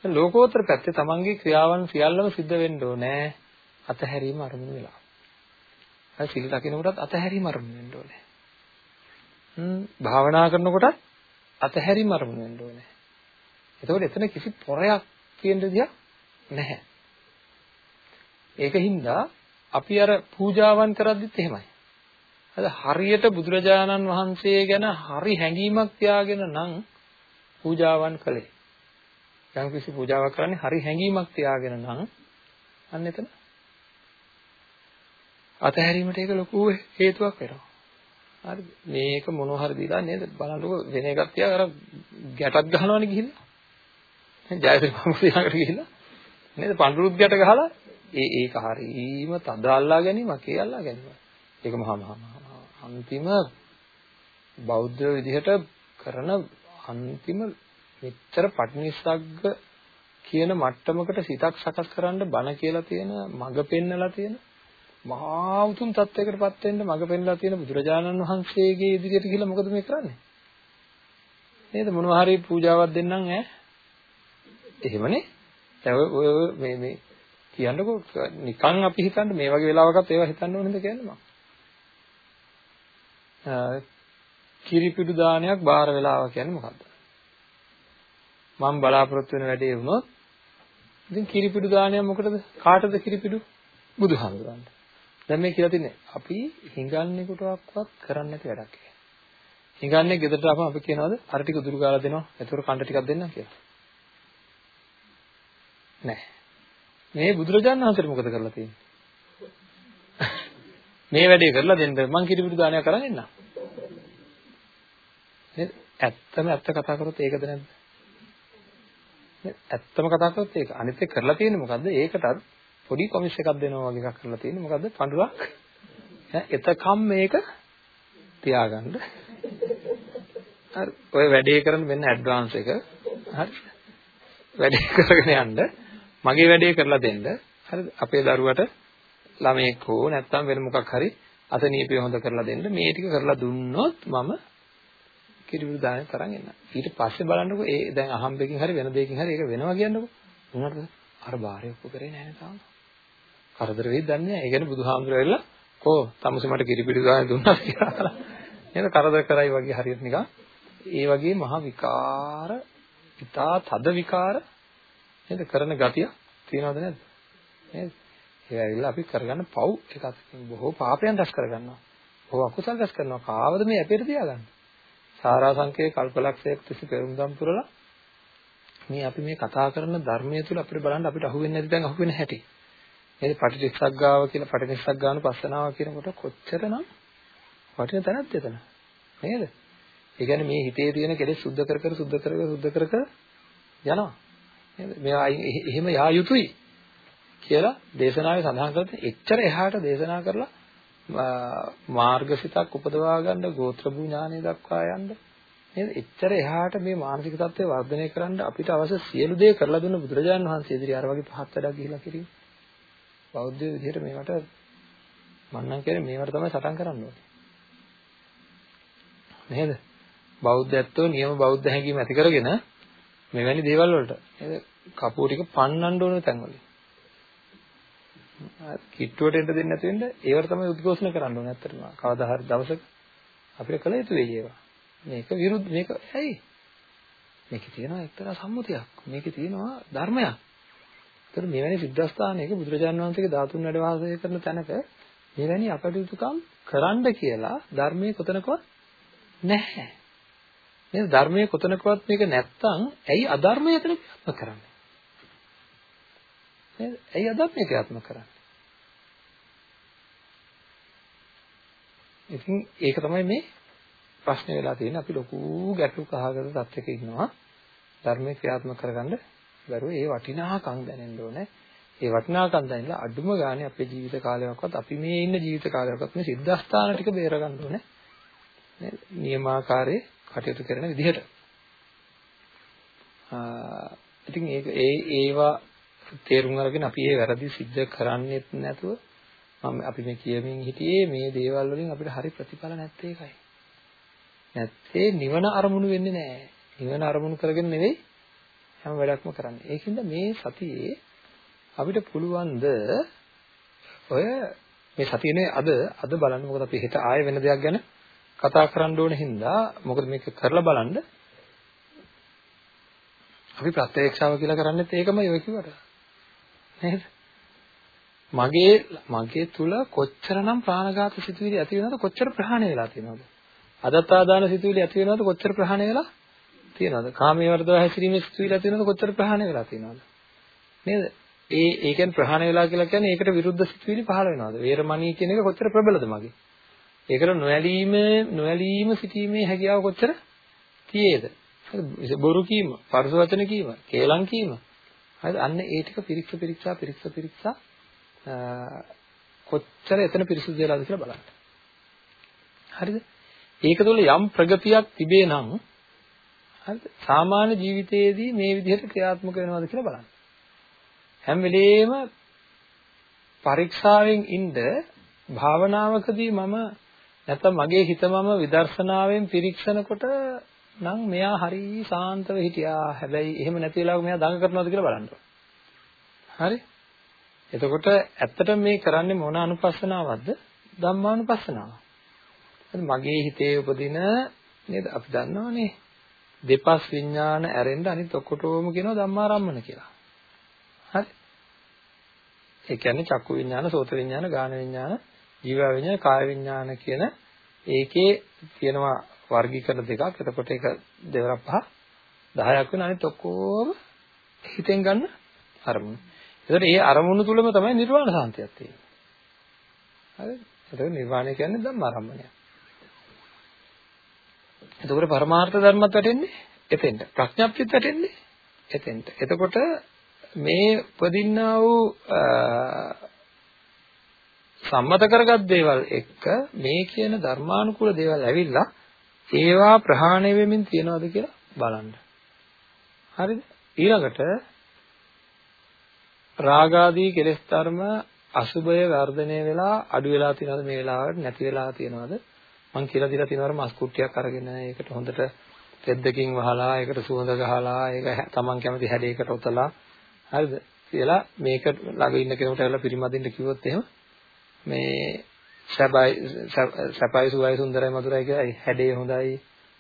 ලෝකෝත්තර පැත්තේ තමන්ගේ ක්‍රියාවන් සියල්ලම සිද්ධ වෙන්න ඕනේ අතහැරීම අරමුණු වෙලා. හරි සිල් රකින්නකොටත් අතහැරීම අරමුණු වෙන්න ඕනේ. හ්ම් භාවනා කරනකොටත් අතහැරීම අරමුණු වෙන්න ඕනේ. එතකොට එතන කිසි පොරයක් තියෙන විදියක් නැහැ. ඒකින්ද අපි අර පූජාවන් කරද්දිත් එහෙමයි. අද හරියට බුදුරජාණන් වහන්සේ ගැන හරි හැඟීමක් තියාගෙන නම් පූජාවන් කළේ. යම් කිසි පූජාවක් කරන්නේ හරි හැඟීමක් තියාගෙන නම් අන්න එතන අතහැරීමට ඒක ලොකු හේතුවක් වෙනවා. හරිද? මේක මොනවා හරි දීලා නේද? බලන්නකො වෙන එකක් තියා අර ගැටක් ගහනවනේ ගිහිල්ලා. දැන් ජයශ්‍රී මහමුදියාකට ගිහිල්ලා නේද? පඳුරුත් ගැට ගහලා ඒ ඒක හරීම තද අල්ලා ගැනීමක් ඒ අල්ලා ගැනීම. ඒක මහා මහා මහා අන්තිම බෞද්ධ විදිහට කරන අන්තිම මෙච්චර පටිනිස්සග්ග කියන මට්ටමකට සිතක් සකස් කරන්න බණ කියලා තියෙන මඟ පෙන්නලා තියෙන මහා උතුම් තත්වයකටපත් වෙන්න මඟ පෙන්නලා තියෙන බුදුරජාණන් වහන්සේගේ ඉදිරියට ගිහිල්ලා මොකද මේ කරන්නේ? නේද? මොනවා හරි පූජාවක් දෙන්නම් ඈ. එහෙමනේ. දැන් ඔය මේ මේ කියන්නකෝ නිකන් අපි හිතන්නේ මේ වගේ වෙලාවකත් ඒවා හිතන්න ඕනද කියන්නේ මම කිරිපිඩු දානයක් බාර වෙලාව කියන්නේ මොකද්ද මම බලාපොරොත්තු වෙන වැඩේ වුණොත් ඉතින් කිරිපිඩු දානයක් මොකටද කාටද කිරිපිඩු බුදුහාමුදුරන්ට දැන් මේ කියලා තින්නේ අපි හිඟන්නේකටවත් කරන්නේ නැති වැඩක් ඒක. හිඟන්නේ ගෙදරට ආපම අපි කියනවාද අර ටික දුරු ගාලා දෙනවා. එතකොට කණ්ඩ ටිකක් දෙන්නම් කියලා. නැහැ. මේ බුදුරජාණන් වහන්සේට මොකද කරලා තියෙන්නේ? මේ වැඩේ කරලා දෙන්න මං කිරිපිඩු දානයක් කරන් එන්නම්. නේද? ඇත්තම ඇත්ත කතා කරොත් ඒකද නැද්ද? ඇත්තම කතා කරොත් ඒක. අනිත් එක කරලා තියෙන්නේ මොකද්ද? ඒකටත් පොඩි කොමිස් එකක් දෙනවා වගේ එකක් කරලා තියෙන්නේ මොකද්ද පඳුරක් එතකම් මේක තියාගන්න හරි ඔය වැඩේ කරන මෙන්න ඇඩ්වාන්ස් එක හරි වැඩේ කරගෙන යන්න මගේ වැඩේ කරලා දෙන්න. හරිද අපේ දරුවට ළමයෙක් හෝ නැත්නම් වෙන මොකක් හරි අසනීපය හොඳ කරලා දෙන්න. මේ ටික කරලා දුන්නොත් මම කිරිවිරු දාන්නේ තරම් එන්න. ඊට පස්සේ බලන්නකෝ ඒ දැන් අහම්බෙකින් හරි වෙන දෙයකින් හරි ඒක වෙනවා කියන්නකෝ. මොනවද? අර බාහිර ඔප්පු කරේ නැහැ නේ තාම. කරදර වෙයිද දන්නේ නැහැ. ඒ කියන්නේ බුදුහාමුදුරුවෝ ඇවිල්ලා කෝ තමුසේ මට කිරිපිටි ගානේ දුන්නා කියලා. නේද? කරදර කරයි වගේ හරියට නිකන්. ඒ වගේ මහා විකාර, පිතා තද විකාර නේද කරන ගතිය තියනවද නැද්ද? නේද? ඒ ඇවිල්ලා අපි කරගන්න පව් එකක් බොහෝ පාපයන් රැස් කරගන්නවා. බොහෝ අකුසල් රැස් කරනවා. කාවද මේ අපේට තියාගන්නේ? සාරාංශකේ කල්පලක්ෂයක් තිස්සේ පෙරුම්දම් පුරලා මේ අපි මේ කතා කරන ධර්මයේ තුල අපිට බලන්න අපිට අහුවෙන්නේ නැති දැන් අහුවෙන හැටි. නේද පටිච්චසග්ගාව කියලා පටිච්චසග්ගාන පස්සනාව කියනකොට කොච්චරනම් වටින තැනක්ද එතන නේද ඒ කියන්නේ මේ හිතේ තියෙන කෙලෙස් සුද්ධ කර කර සුද්ධ කර කර සුද්ධ කර කර යනවා නේද මේවා එහෙම යා යුතුයි කියලා දේශනාවේ සඳහන් කරලා එච්චර එහාට දේශනා කරලා මාර්ගසිතක් උපදවා ගන්න ගෝත්‍රභූ ඥානය දක්වා යන්න නේද එච්චර එහාට මේ මානසික தත්ත්වය වර්ධනය කරන්න අපිට අවශ්‍ය සියලු දේ කරලා දුන්න බුදුරජාණන් වහන්සේ ඉදිරිය අර වගේ පහත් වැඩක් ගිහිලා කිරීම බෞද්ධ විදිහට මේවට මම නම් කියන්නේ මේවට තමයි සටන් කරන්න ඕනේ. නේද? බෞද්ධයත්වෝ නියම බෞද්ධ හැඟීම ඇති කරගෙන මෙවැනි දේවල් වලට නේද? කපුව ටික පන්නන්න ඕන තැන්වල. කිට්ටුවට එන්න දෙන්නේ නැති වෙන්න ඒවට තමයි උද්ඝෝෂණ කරන්න ඕනේ ඇත්තටම. කවදා හරි දවසක අපිට කළ යුතු වෙයි ඒවා. මේක විරුද්ධ මේක ඇයි? මේකේ තියෙනවා එක්තරා සම්මුතියක්. මේකේ තියෙනවා ධර්මයක්. ඒතර මෙවැනි සිද්ධාස්ථානයක බුදුරජාණන් වහන්සේගේ ධාතුන් වැඩ වාසය කරන තැනක මෙවැනි අපටයුතුකම් කරන්න කියලා ධර්මයේ කොතනකවත් නැහැ. නේද? ධර්මයේ කොතනකවත් මේක නැත්තම් ඇයි අධර්මය එතන ක්‍රියාත්මක කරන්නේ? නේද? ඇයි අධර්මය ක්‍රියාත්මක කරන්නේ? ඉතින් ඒක තමයි මේ ප්‍රශ්නේ වෙලා තියෙන්නේ. අපි ලොකු ගැටලු කහකට තත්ත්වයක ඉන්නවා. ධර්මයේ ක්‍රියාත්මක කරගන්න දරුවෝ ඒ වටිනාකම් දැනෙන්න ඕනේ. ඒ වටිනාකම් දැනලා අඩුම ගානේ අපේ ජීවිත කාලයකවත් අපි මේ ඉන්න ජීවිත කාලයකවත් මේ සිද්ධාස්ථාන ටික බේර ගන්න ඕනේ. නේද? නියමාකාරයේ කටයුතු කරන විදිහට. ඉතින් ඒක ඒ ඒවා තේරුම් අරගෙන අපි ඒ වැරදි සිද්ධ කරන්නේත් නැතුව මම අපි මේ කියමින් හිටියේ මේ දේවල් වලින් අපිට හරි ප්‍රතිඵල නැත්තේ ඒකයි. නැත්තේ නිවන අරමුණු වෙන්නේ නැහැ. නිවන අරමුණු කරගෙන නෙවෙයි හැම වැඩක්ම කරන්නේ. ඒකින්ද මේ සතියේ අපිට පුළුවන් ද ඔය මේ සතියනේ අද අද බලන්න මොකද අපි හෙට ආයෙ වෙන දෙයක් ගැන කතා කරන්න ඕන හින්දා මොකද මේක කරලා බලන්න අපි ප්‍රත්‍යක්ෂාව කියලා කරන්නේත් ඒකමයි ඔය කිව්වට. නේද? මගේ මගේ තුල කොච්චරනම් ප්‍රාණඝාත සිතුවිලි ඇති වෙනවද කොච්චර ප්‍රහාණය වෙලා තියෙනවද? අදත්තාදාන සිතුවිලි ඇති වෙනවද කොච්චර ප්‍රහාණය වෙලා තියෙනවද? කාමයේ වර්ධව හැසිරීමේ සිතුවිලි ඇති වෙනවද කොච්චර ප්‍රහාණය වෙලා තියෙනවද? නේද? ඒ ඒ කියන්නේ ප්‍රහාණය වෙලා කියලා කියන්නේ ඒකට විරුද්ධ සිතුවිලි පහළ වෙනවද? වේරමණී කියන එක කොච්චර ප්‍රබලද මගේ? ඒකට නොඇලීම නොඇලීම සිටීමේ හැකියාව කොච්චර තියේද? බොරු කීම, පරස වචන කීම, කේලම් කීම. හරිද? අන්න ඒ ටික පිරික්ස පිරික්සා පිරික්ස පිරික්සා කොච්චර එතන පිරිසුදු වෙලාද කියලා බලන්න. හරිද? ඒක තුළ යම් ප්‍රගතියක් තිබේ නම් හරිද? සාමාන්‍ය ජීවිතයේදී මේ විදිහට ක්‍රියාත්මක වෙනවද කියලා බලන්න. හැම වෙලේම පරීක්ෂාවෙන් ඉන්න භාවනාවකදී මම නැත්නම් මගේ හිත මම විදර්ශනාවෙන් පිරික්සනකොට නම් මෙයා හරි සාන්තව හිටියා. හැබැයි එහෙම නැති වෙලාවක මෙයා දඟ කරනවද කියලා බලන්න. හරි? එතකොට ඇත්තටම මේ කරන්නේ මොන අනුපස්සනාවක්ද? ධම්මානුපස්සනාව. මගේ හිතේ උපදින නේද අපි දන්නවනේ දෙපස් විඥාන ඇරෙන්න අනිත් ඔක්කොටම කියනවා ධම්මාරම්මන කියලා. හරි. ඒ කියන්නේ චක්කු විඥාන, සෝත විඥාන, ගාන විඥාන, ජීව විඥාන, කාය විඥාන කියන ඒකේ තියෙනවා වර්ගීකරණ දෙකක්. එතකොට ඒක දෙවරක් පහ 10ක් වෙන අනිත් ඔක්කොම හිතෙන් ගන්න අරමුණු. එතකොට ඒ අරමුණු තුලම තමයි නිර්වාණ සාන්තියක් තියෙන්නේ. හරිද? එතකොට නිර්වාණය කියන්නේ ධම්මාරම්මණය. එතකොට පරමාර්ථ ධර්මත් වැටෙන්නේ එතෙන්ට. ප්‍රඥාප්තියත් වැටෙන්නේ එතෙන්ට. එතකොට මේ උපදින්නා වූ සම්මත කරගත් දේවල් එක්ක මේ කියන ධර්මානුකූල දේවල් ඇවිල්ලා ඒවා ප්‍රහාණය වෙමින් තියනවාද කියලා බලන්න. හරිද? ඊළඟට රාගාදී කෙලෙස් ධර්ම අසුබය වර්ධනය වෙලා අඩු වෙලා තියෙනවද මේ වෙලාවට නැති වෙලා තියෙනවද මං කියලා දීලා තියෙනවර මස් කුට්ටියක් අරගෙන ඒකට හොඳට තෙද්දකින් වහලා ඒකට සුවඳ ගහලා ඒක තමන් කැමති හැඩයකට ඔතලා හරිද කියලා මේක ළඟ ඉන්න කෙනෙකුට ඇවිල්ලා පිරිමදින්න කිව්වොත් එහෙම මේ සබයි සපයි සුවයි සුන්දරයි මధుරයි කියලා හැඩය හොඳයි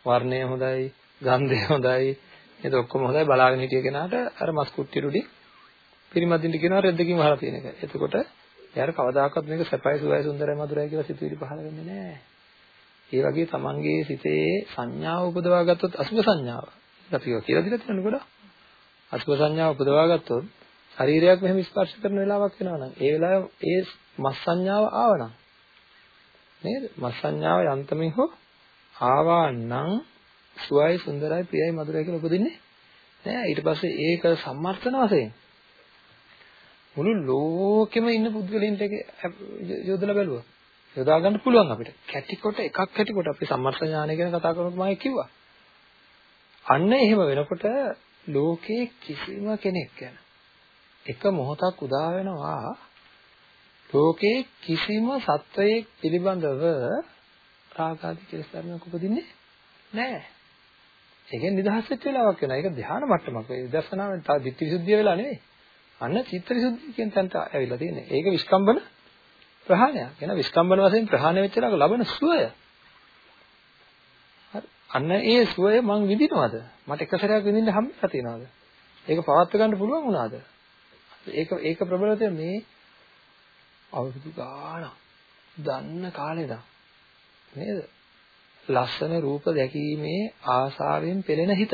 වර්ණය හොඳයි ගන්ධය හොඳයි ඒක ඔක්කොම හොඳයි බලාගෙන හිටිය කෙනාට අර මස් කුට්ටිය උඩින් පිරිමදින්න කියනවා රෙද්දකින් වහලා තියෙන එක. එතකොට එයාට කවදාකවත් මේක සැපයි සුවයි සුන්දරයි මధుරයි කියලා සිතුවිලි පහළ වෙන්නේ නැහැ. ඒ වගේ තමන්ගේ සිතේ සංඥාව උපදවා ගත්තොත් අසුභ සංඥාව. අපි ඔය කියලා දිලා තියෙන කොට අසුභ සංඥාව උපදවා ගත්තොත් ශරීරයක් මෙහෙම ස්පර්ශ කරන වෙලාවක් වෙනවා නම් ඒ වෙලාව ඒ මස් සංඥාව ආවනම් නේද? මස් සංඥාව යන්තමින් හෝ ආවා නම් සුවයි සුන්දරයි ප්‍රියයි මధుරයි කියලා උපදින්නේ නෑ ඊට පස්සේ ඒක සම්මර්ථන වශයෙන් මුළු ලෝකෙම ඉන්න පුද්ගලයන්ට යොදලා බැලුවා. යොදා ගන්න පුළුවන් අපිට. කැටි කොට එකක් කැටි කොට අපි සම්මර්ථ ඥානය ගැන කතා කරනකොට මම කිව්වා. අන්න එහෙම වෙනකොට ලෝකේ කිසිම කෙනෙක් ගැන එක මොහොතක් උදා වෙනවා ලෝකේ කිසිම සත්වයේ පිළිබඳව රාගාදී කෙලෙස් ධර්මයක් උපදින්නේ නැහැ. ඒකෙන් නිදහස් වෙච්ච වෙලාවක් වෙනවා. ඒක ධ්‍යාන මට්ටමක්. ඒ විදර්ශනාවෙන් තා ditthi visuddhiya වෙලා නෙවෙයි. අන්න චිත්ත විසුද්ධිය කියන තැනට ඇවිල්ලා තියෙන්නේ. ඒක විස්කම්බන ප්‍රහාණයක්. එන විස්කම්බන වශයෙන් ප්‍රහාණය වෙච්ච ලාක ලබන සුවය. අන්න ඒ සුවය මං විඳිනවද? මට එක සැරයක් විඳින්න හම්බෙලා තියෙනවද? ඒක පවත් ගන්න පුළුවන් වුණාද? ඒක ඒක ප්‍රබලතේ මේ අවුරුදු ගාණක් දන්න කාලේ ඉඳන් නේද? ලස්සන රූප දැකීමේ ආසාවෙන් පෙළෙන හිත.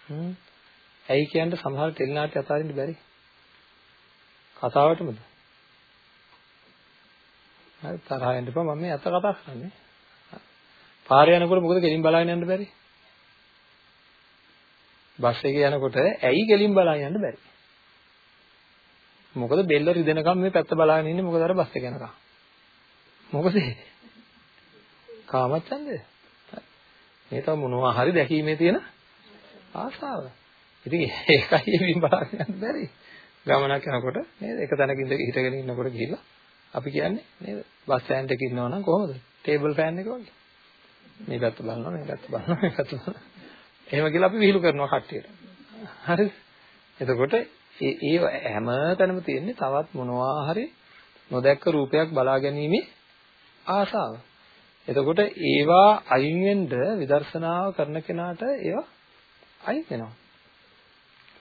හ්ම් ඇයි කියන්න සමහර ටෙලිනාට්‍ය අතාරින්න බැරි? කතාවටමද? හරි තරහ වෙන්න එපා මම මේ අත කතා කරන්නේ. පාරේ යනකොට මොකද ගෙලින් බලාගෙන යන්න බැරි? බස් එකේ යනකොට ඇයි ගෙලින් බලාගෙන යන්න බැරි? මොකද බෙල්ල රිදෙනකම් මේ පැත්ත බලාගෙන ඉන්නේ මොකද අර බස් එක යනකම්. මොකද කාමච්ඡන්දය. මේ තව මොනවා හරි දැකීමේ තියෙන ආසාව. ඉතින් ඒකයි එමින් බලාගෙන යන්න බැරි. ගමනක් යනකොට නේද? එක තැනක ඉඳ හිටගෙන ඉන්නකොට ගිහිල්ලා අපි කියන්නේ නේද? බස් ස්ටෑන්ඩ් එකේ ඉන්නවා නම් කොහොමද? ටේබල් ෆෑන් එක වගේ. මේ පැත්ත බලනවා, මේ පැත්ත බලනවා, මේ පැත්ත බලනවා. එහෙම කියලා අපි විහිළු කරනවා කට්ටියට. හරිද? එතකොට ඒ ඒ හැම තැනම තියෙන්නේ තවත් මොනවා හරි නොදැක්ක රූපයක් බලා ගැනීමේ ආසාව. එතකොට ඒවා අයින් වෙන්න විදර්ශනාව කරන කෙනාට ඒවා අයින් වෙනවා.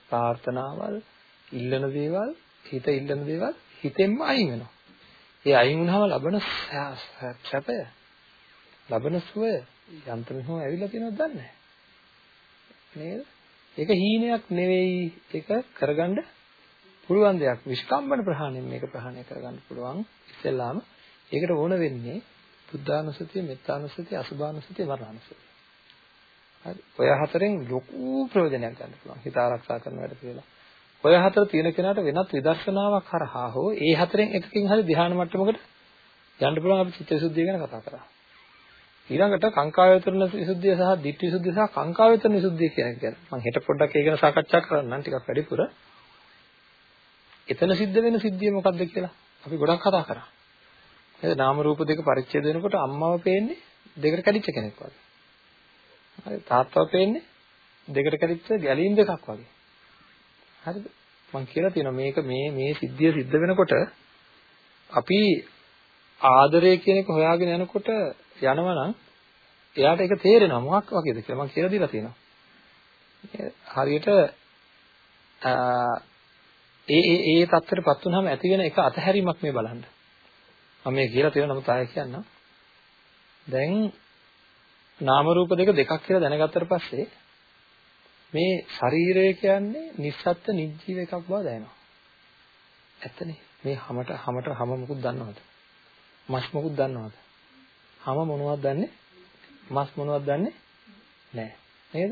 ප්‍රාර්ථනාවල්, ඉල්ලන දේවල්, හිත ඉල්ලන දේවල් හිතෙන්ම අයින් වෙනවා. ඒ අයින් වුණාම ලබන සැපය, ලබන සුවය යන්තමෙම ඇවිල්ලා තියෙනවද දන්නේ නැහැ. නේද? ඒක හීනයක් නෙවෙයි. ඒක කරගන්න පුළුවන් දෙයක්. විස්කම්බන ප්‍රහාණයෙන් මේක ප්‍රහාණය කරගන්න පුළුවන්. ඉස්සෙල්ලාම ඒකට ඕන වෙන්නේ බුද්ධානුස්සතිය, මෙත්තානුස්සතිය, අසුභානුස්සතිය, මරණානුස්සතිය. හරි. ඔය හතරෙන් ලොකු ප්‍රයෝජනයක් ගන්න පුළුවන්. හිත ආරක්ෂා කරන වැඩ කියලා. ඔය හතර තියෙන කෙනාට වෙනත් විදර්ශනාවක් හරහා හෝ ඒ හතරෙන් එකකින් හරි ධ්‍යාන මට්ටමකට යන්න පුළුවන් අපි චිත්ත විසුද්ධිය ගැන කතා කරා. ඊළඟට කාංකායතන විසුද්ධිය සහ ditthi විසුද්ධිය සහ කාංකායතන විසුද්ධිය කියන එක ගැන මම හෙට පොඩ්ඩක් ඒක ගැන සාකච්ඡා කරන්නම් ටිකක් වැඩිපුර. එතන සිද්ධ වෙන සිද්ධිය මොකක්ද කියලා අපි ගොඩක් කතා කරා. නේද? නාම රූප දෙක පරිච්ඡේද වෙනකොට අම්මව පේන්නේ දෙකට කැඩිච්ච කෙනෙක් වගේ. හරි තාත්තව පේන්නේ දෙකට කැඩිච්ච ගැලීම් දෙකක් වගේ. හරිද? මම කියලා තියෙනවා මේක මේ මේ සිද්ධිය සිද්ධ වෙනකොට අපි ආදරය කියන එක හොයාගෙන යනකොට යනවා නම් එයාට ඒක තේරෙනවා මොකක් වගේද කියලා මම කියලා දීලා තියෙනවා. හරියට ඒ ඒ ඒ தත්තරපත් වුනහම ඇති වෙන එක අතහැරීමක් මේ බලන්න. මම මේ කියලා තියෙනවා නමුත් ආයෙ කියන්නම්. දැන් නාම රූප දෙක දෙකක් කියලා දැනගත්තට පස්සේ මේ ශරීරය කියන්නේ නිස්සත්ත්ව නිජීව එකක් බව දැනෙනවා. ඇත්තනේ. මේ හැමට හැමට හැම මොකුත් දන්නවද? මස් මොකුත් දන්නවද? හැම මොනවද දන්නේ? මස් මොනවද දන්නේ? නැහැ. නේද?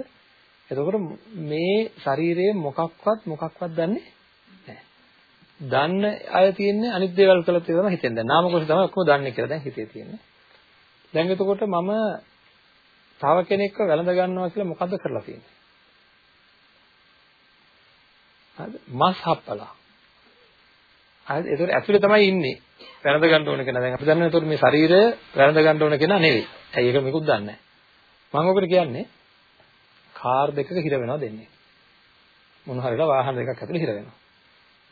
එතකොට මේ ශරීරයේ මොකක්වත් මොකක්වත් දන්නේ නැහැ. දන්න අය තියෙන්නේ අනිත් දේවල් කළත් ඒවම හිතෙන් දැන් නාම කොටස තමයි ඔක්කොම දන්නේ කියලා දැන් හිතේ තියෙන්නේ. දැන් එතකොට මම තව කෙනෙක්ව වැළඳ ගන්නවා කියලා මොකද්ද කරලා තියෙන්නේ? හරිද? මස් හප්පලා. හරිද? ඒතකොට ඇතුලේ තමයි ඉන්නේ. වැළඳ ගන්න ඕන කෙනා. දැන් අපි දන්නවා ඒතකොට මේ ශරීරය වැළඳ ගන්න ඕන කෙනා නෙවෙයි. ඇයි ඒක මේකුත් දන්නේ නැහැ. මම ඔකට කියන්නේ කාර් දෙකක හිර වෙනවා දෙන්නේ. මොන හරිලා වාහන දෙකක් ඇතුලේ හිර වෙනවා.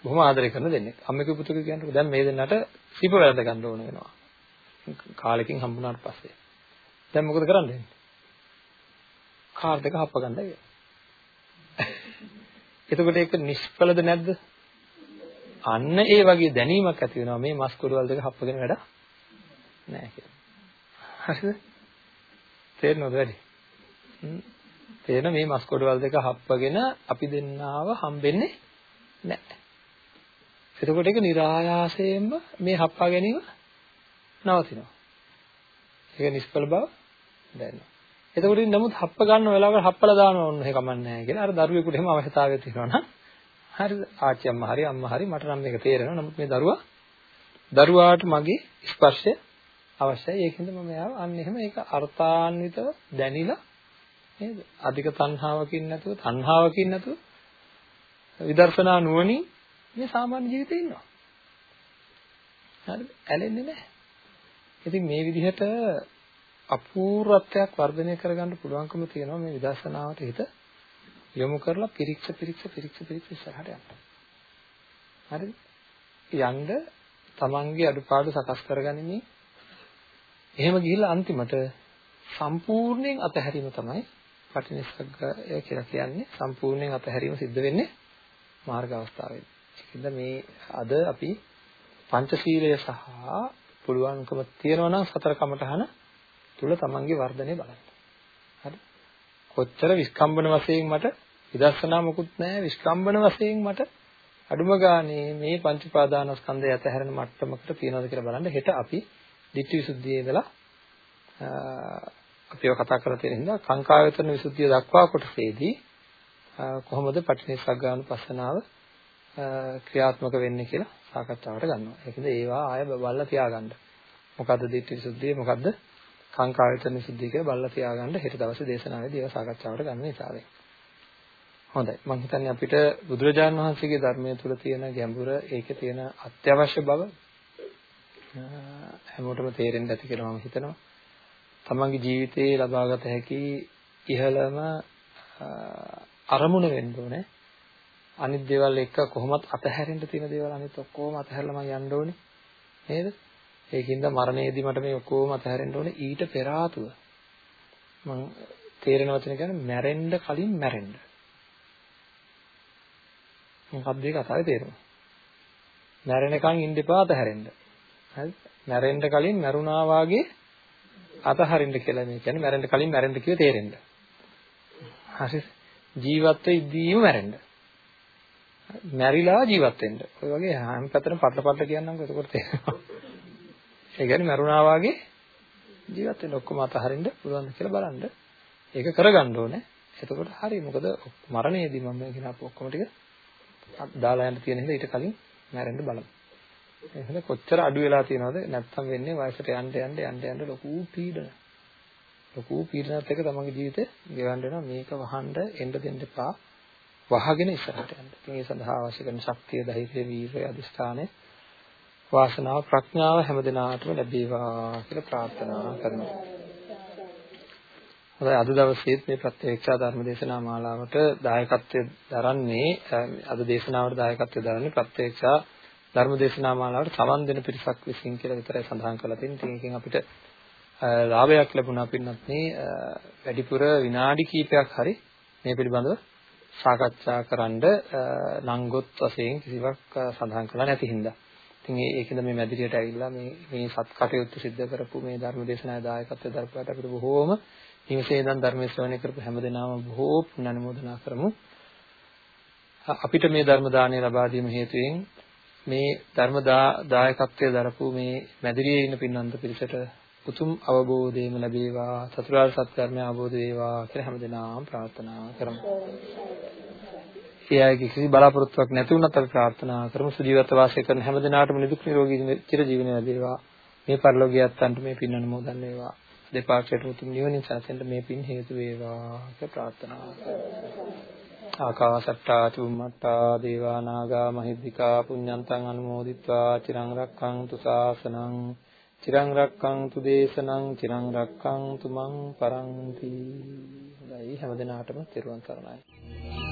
බොහොම ආදරය කරන දෙන්නේ. අම්මගේ පුතුගේ කියනකොට දැන් මේ දෙන්නට සිප වැළඳ ගන්න ඕන වෙනවා. කාලෙකින් හම්බුනාට පස්සේ. දැන් මොකද කරන්නේ? කාර් දෙක හප්ප ගන්නයි. එතකොට ඒක නිෂ්ඵලද නැද්ද? අන්න ඒ වගේ දැනීමක් ඇති වෙනවා මේ මස් කුඩවල දෙක හප්පගෙන වැඩ නැහැ කියලා. හරිද? තේරෙනවද වැඩි? තේරෙන මේ මස් කුඩවල දෙක හප්පගෙන අපි දෙන්නාව හම්බෙන්නේ නැහැ. එතකොට ඒක નિરાයාසයෙන්ම මේ හප්පා ගැනීම නවතිනවා. ඒක නිෂ්ඵල බව දැනෙනවා. එතකොට නමුත් හප්ප ගන්න වෙලාවකට හප්පලා දානවා ඔන්න ඒක කමන්නේ නැහැ කියලා. අර දරුවෙකුට එහෙම අවශ්‍යතාවය තියෙනවා නම් හරිද? ආච්චි අම්මා හරි අම්මා හරි මට නම් මේක තේරෙනවා. නමුත් මේ දරුවා දරුවාට මගේ ස්පර්ශය අවශ්‍යයි. ඒකින්ද මම යාව අන්න එහෙම ඒක අර්ථාන්විතව දැනිලා නේද? අධික තණ්හාවකින් නැතුව තණ්හාවකින් නැතුව විදර්ශනා නුවණින් මේ සාමාන්‍ය ජීවිතේ ඉන්නවා. හරිද? ඇලෙන්නේ නැහැ. ඉතින් මේ විදිහට අපූර්වත්වයක් වර්ධනය කරගන්න පුළුවන්කම තියෙනවා මේ විදර්ශනාවට හිත යොමු කරලා පිරික්ස පිරික්ස පිරික්ස පිරික්ස ඉස්සරහට යන්න. හරිද? යන්න තමන්ගේ අඩුපාඩු සකස් කරගනිමින් එහෙම ගිහිල්ලා අන්තිමට සම්පූර්ණයෙන් අතහැරීම තමයි පටිනිස්සග්ගය කියලා කියන්නේ සම්පූර්ණයෙන් අතහැරීම සිද්ධ වෙන්නේ මාර්ග අවස්ථාවේදී. ඒකද මේ අද අපි පංචශීලය සහ පුළුවන්කම තියනවා නම් සතර කමඨහන තුල තමන්ගේ වර්ධනය බලන්න. හරි? කොච්චර විස්කම්බන වශයෙන් මට විදර්ශනා මොකුත් නැහැ විස්කම්බන වශයෙන් මට අඩුම ගානේ මේ පංච පාදානස්කන්ධය ඇතහැරෙන මට්ටමකට තියනවද කියලා බලන්න හෙට අපි ditthi visuddhiye ඉඳලා අපිව කතා කරලා තියෙන හින්දා කාංකායතන විසුද්ධිය දක්වා කොටසේදී කොහොමද පටිනිස්සග්ගානුපස්සනාව ක්‍රියාත්මක වෙන්නේ කියලා සාකච්ඡාවට ගන්නවා. ඒකද ඒවා ආය බලලා තියාගන්න. මොකද්ද ditthi visuddhiye මොකද්ද කාංකායතන විසුද්ධිය කියලා බලලා තියාගන්න හෙට දවසේ දේශනාවේදී ඒවා සාකච්ඡාවට ගන්න නිසා වෙයි. හොඳයි. මම හිතන්නේ අපිට බුදුරජාණන් වහන්සේගේ ධර්මයේ තුල තියෙන ගැඹුර, ඒකේ තියෙන අත්‍යවශ්‍ය බව හැමෝටම තේරෙන්න ඇති කියලා මම හිතනවා. තමන්ගේ ජීවිතයේ ලබාගත හැකි ඉහළම අරමුණ වෙන්න ඕනේ. අනිත් දේවල් එක්ක කොහොමත් අතහැරෙන්න තියෙන දේවල් අනිත් ඔක්කොම අතහැරලා මම යන්න ඕනේ. නේද? ඒකින්ද මරණයේදී මට මේ ඔක්කොම අතහැරෙන්න ඕනේ ඊට පෙර ආතුව. මම තේරෙන වචන කියන්නේ මැරෙන්න කලින් මැරෙන්න. මොකක්ද ඒ කතාවේ තේරුම? මැරෙනකන් ඉන්න එපා අතහැරෙන්න. හරිද? මැරෙන්න කලින් මැරුණා වාගේ අතහරින්න කියලා මේ කියන්නේ මැරෙන්න කලින් මැරෙන්න කිව්ව තේරෙන්න. හරි ජීවත් වෙද්දීම මැරෙන්න. මැරිලා ජීවත් වෙන්න. ඔය වගේ හැම පැත්තටම පටල පටල කියන්නම්කො එතකොට තේරෙනවා. ඒ කියන්නේ මැරුණා වාගේ ජීවත් වෙන්න ඔක්කොම අතහරින්න පුළුවන් කියලා බලන්න. ඒක කරගන්න ඕනේ. එතකොට හරි මොකද මරණයේදී මම කියන ඔක්කොම ටික දාලා යන්න තියෙන හින්දා ඊට කලින් මැරෙන්න බලමු. එහෙනම් කොච්චර අඩු වෙලා තියෙනවද නැත්තම් වෙන්නේ වයසට යන්න යන්න යන්න යන්න ලොකු පීඩන. ලොකු පීඩනත් එක්ක තමන්ගේ ජීවිතේ ගෙවන්න වෙනවා මේක වහන්න එන්න දෙන්න එපා. වහගෙන ඉස්සරහට යන්න. ඉතින් ඒ සඳහා අවශ්‍ය කරන ශක්තිය, ධෛර්යය, වීරය, අධිෂ්ඨානය, වාසනාව, ප්‍රඥාව හැමදෙනාටම ලැබේවා කියලා ප්‍රාර්ථනා කරනවා. හොඳයි අද දවසේත් මේ ප්‍රත්‍යක්ෂා ධර්ම දේශනා මාලාවට දායකත්වයෙන් දරන්නේ අද දේශනාවට දායකත්වයෙන් දරන්නේ ප්‍රත්‍යක්ෂා ධර්ම දේශනා මාලාවට සමන් දෙන පිරිසක් විසින් කියලා විතරයි සඳහන් කරලා තියෙන්නේ. ඉතින් එකෙන් අපිට ලාභයක් ලැබුණා පින්නත් මේ වැඩිපුර විනාඩි කිහිපයක් හරි මේ පිළිබඳව සාකච්ඡා කරන්න නංගොත් වශයෙන් කිසිවක් සඳහන් කළා නැති හින්දා. ඉතින් ඒකෙන්ද මේ මැදිරියට ඇවිල්ලා මේ මේ සත් කටයුතු සිද්ධ කරපු මේ ධර්ම දේශනාවේ දායකත්වයෙන් දරපුවාට අපිට බොහෝම නිවසේ ඉඳන් ධර්මයේ ශ්‍රවණය කරපු හැමදෙනාම බොහෝ පුණ්‍ය අනුමෝදනා කරමු. අපිට මේ ධර්ම දාණය ලබා දීම හේතුවෙන් මේ ධර්ම දායකත්වයේ දරපු මේ මැදිරියේ ඉන්න පින්නන්ත පිරිසට උතුම් අවබෝධයම ලැබේවා චතුරාර්ය සත්‍ය ධර්මය අවබෝධ වේවා කියලා හැමදෙනාම ප්‍රාර්ථනා කරමු. ඒ අයගේ කිසි බලාපොරොත්තුවක් නැති වුණත් අපි ප්‍රාර්ථනා කරමු සුජීවත්ව වාසය කරන හැමදෙනාටම නිදුක් නිරෝගී චිර ජීවනය ලැබේවා. මේ පරිලෝකියත් අන්ට මේ පින් අනුමෝදන් වේවා. දෙපාර්ශ්වයට උතුම් නිවනින් සැසෙන්න මේ පින් හේතු වේවා කියලා ප්‍රාර්ථනා ආකාසට්ටා චුම්මට්ටා දේවා නාග මහිද්దికා පුඤ්ඤන්තං අනුමෝදිත්වා චිරං රක්ඛන්තු ශාසනං චිරං රක්ඛන්තු දේශනං චිරං රක්ඛන්තු මං පරන්ති. හොඳයි හැමදිනාටම තෙරුවන් සරණයි.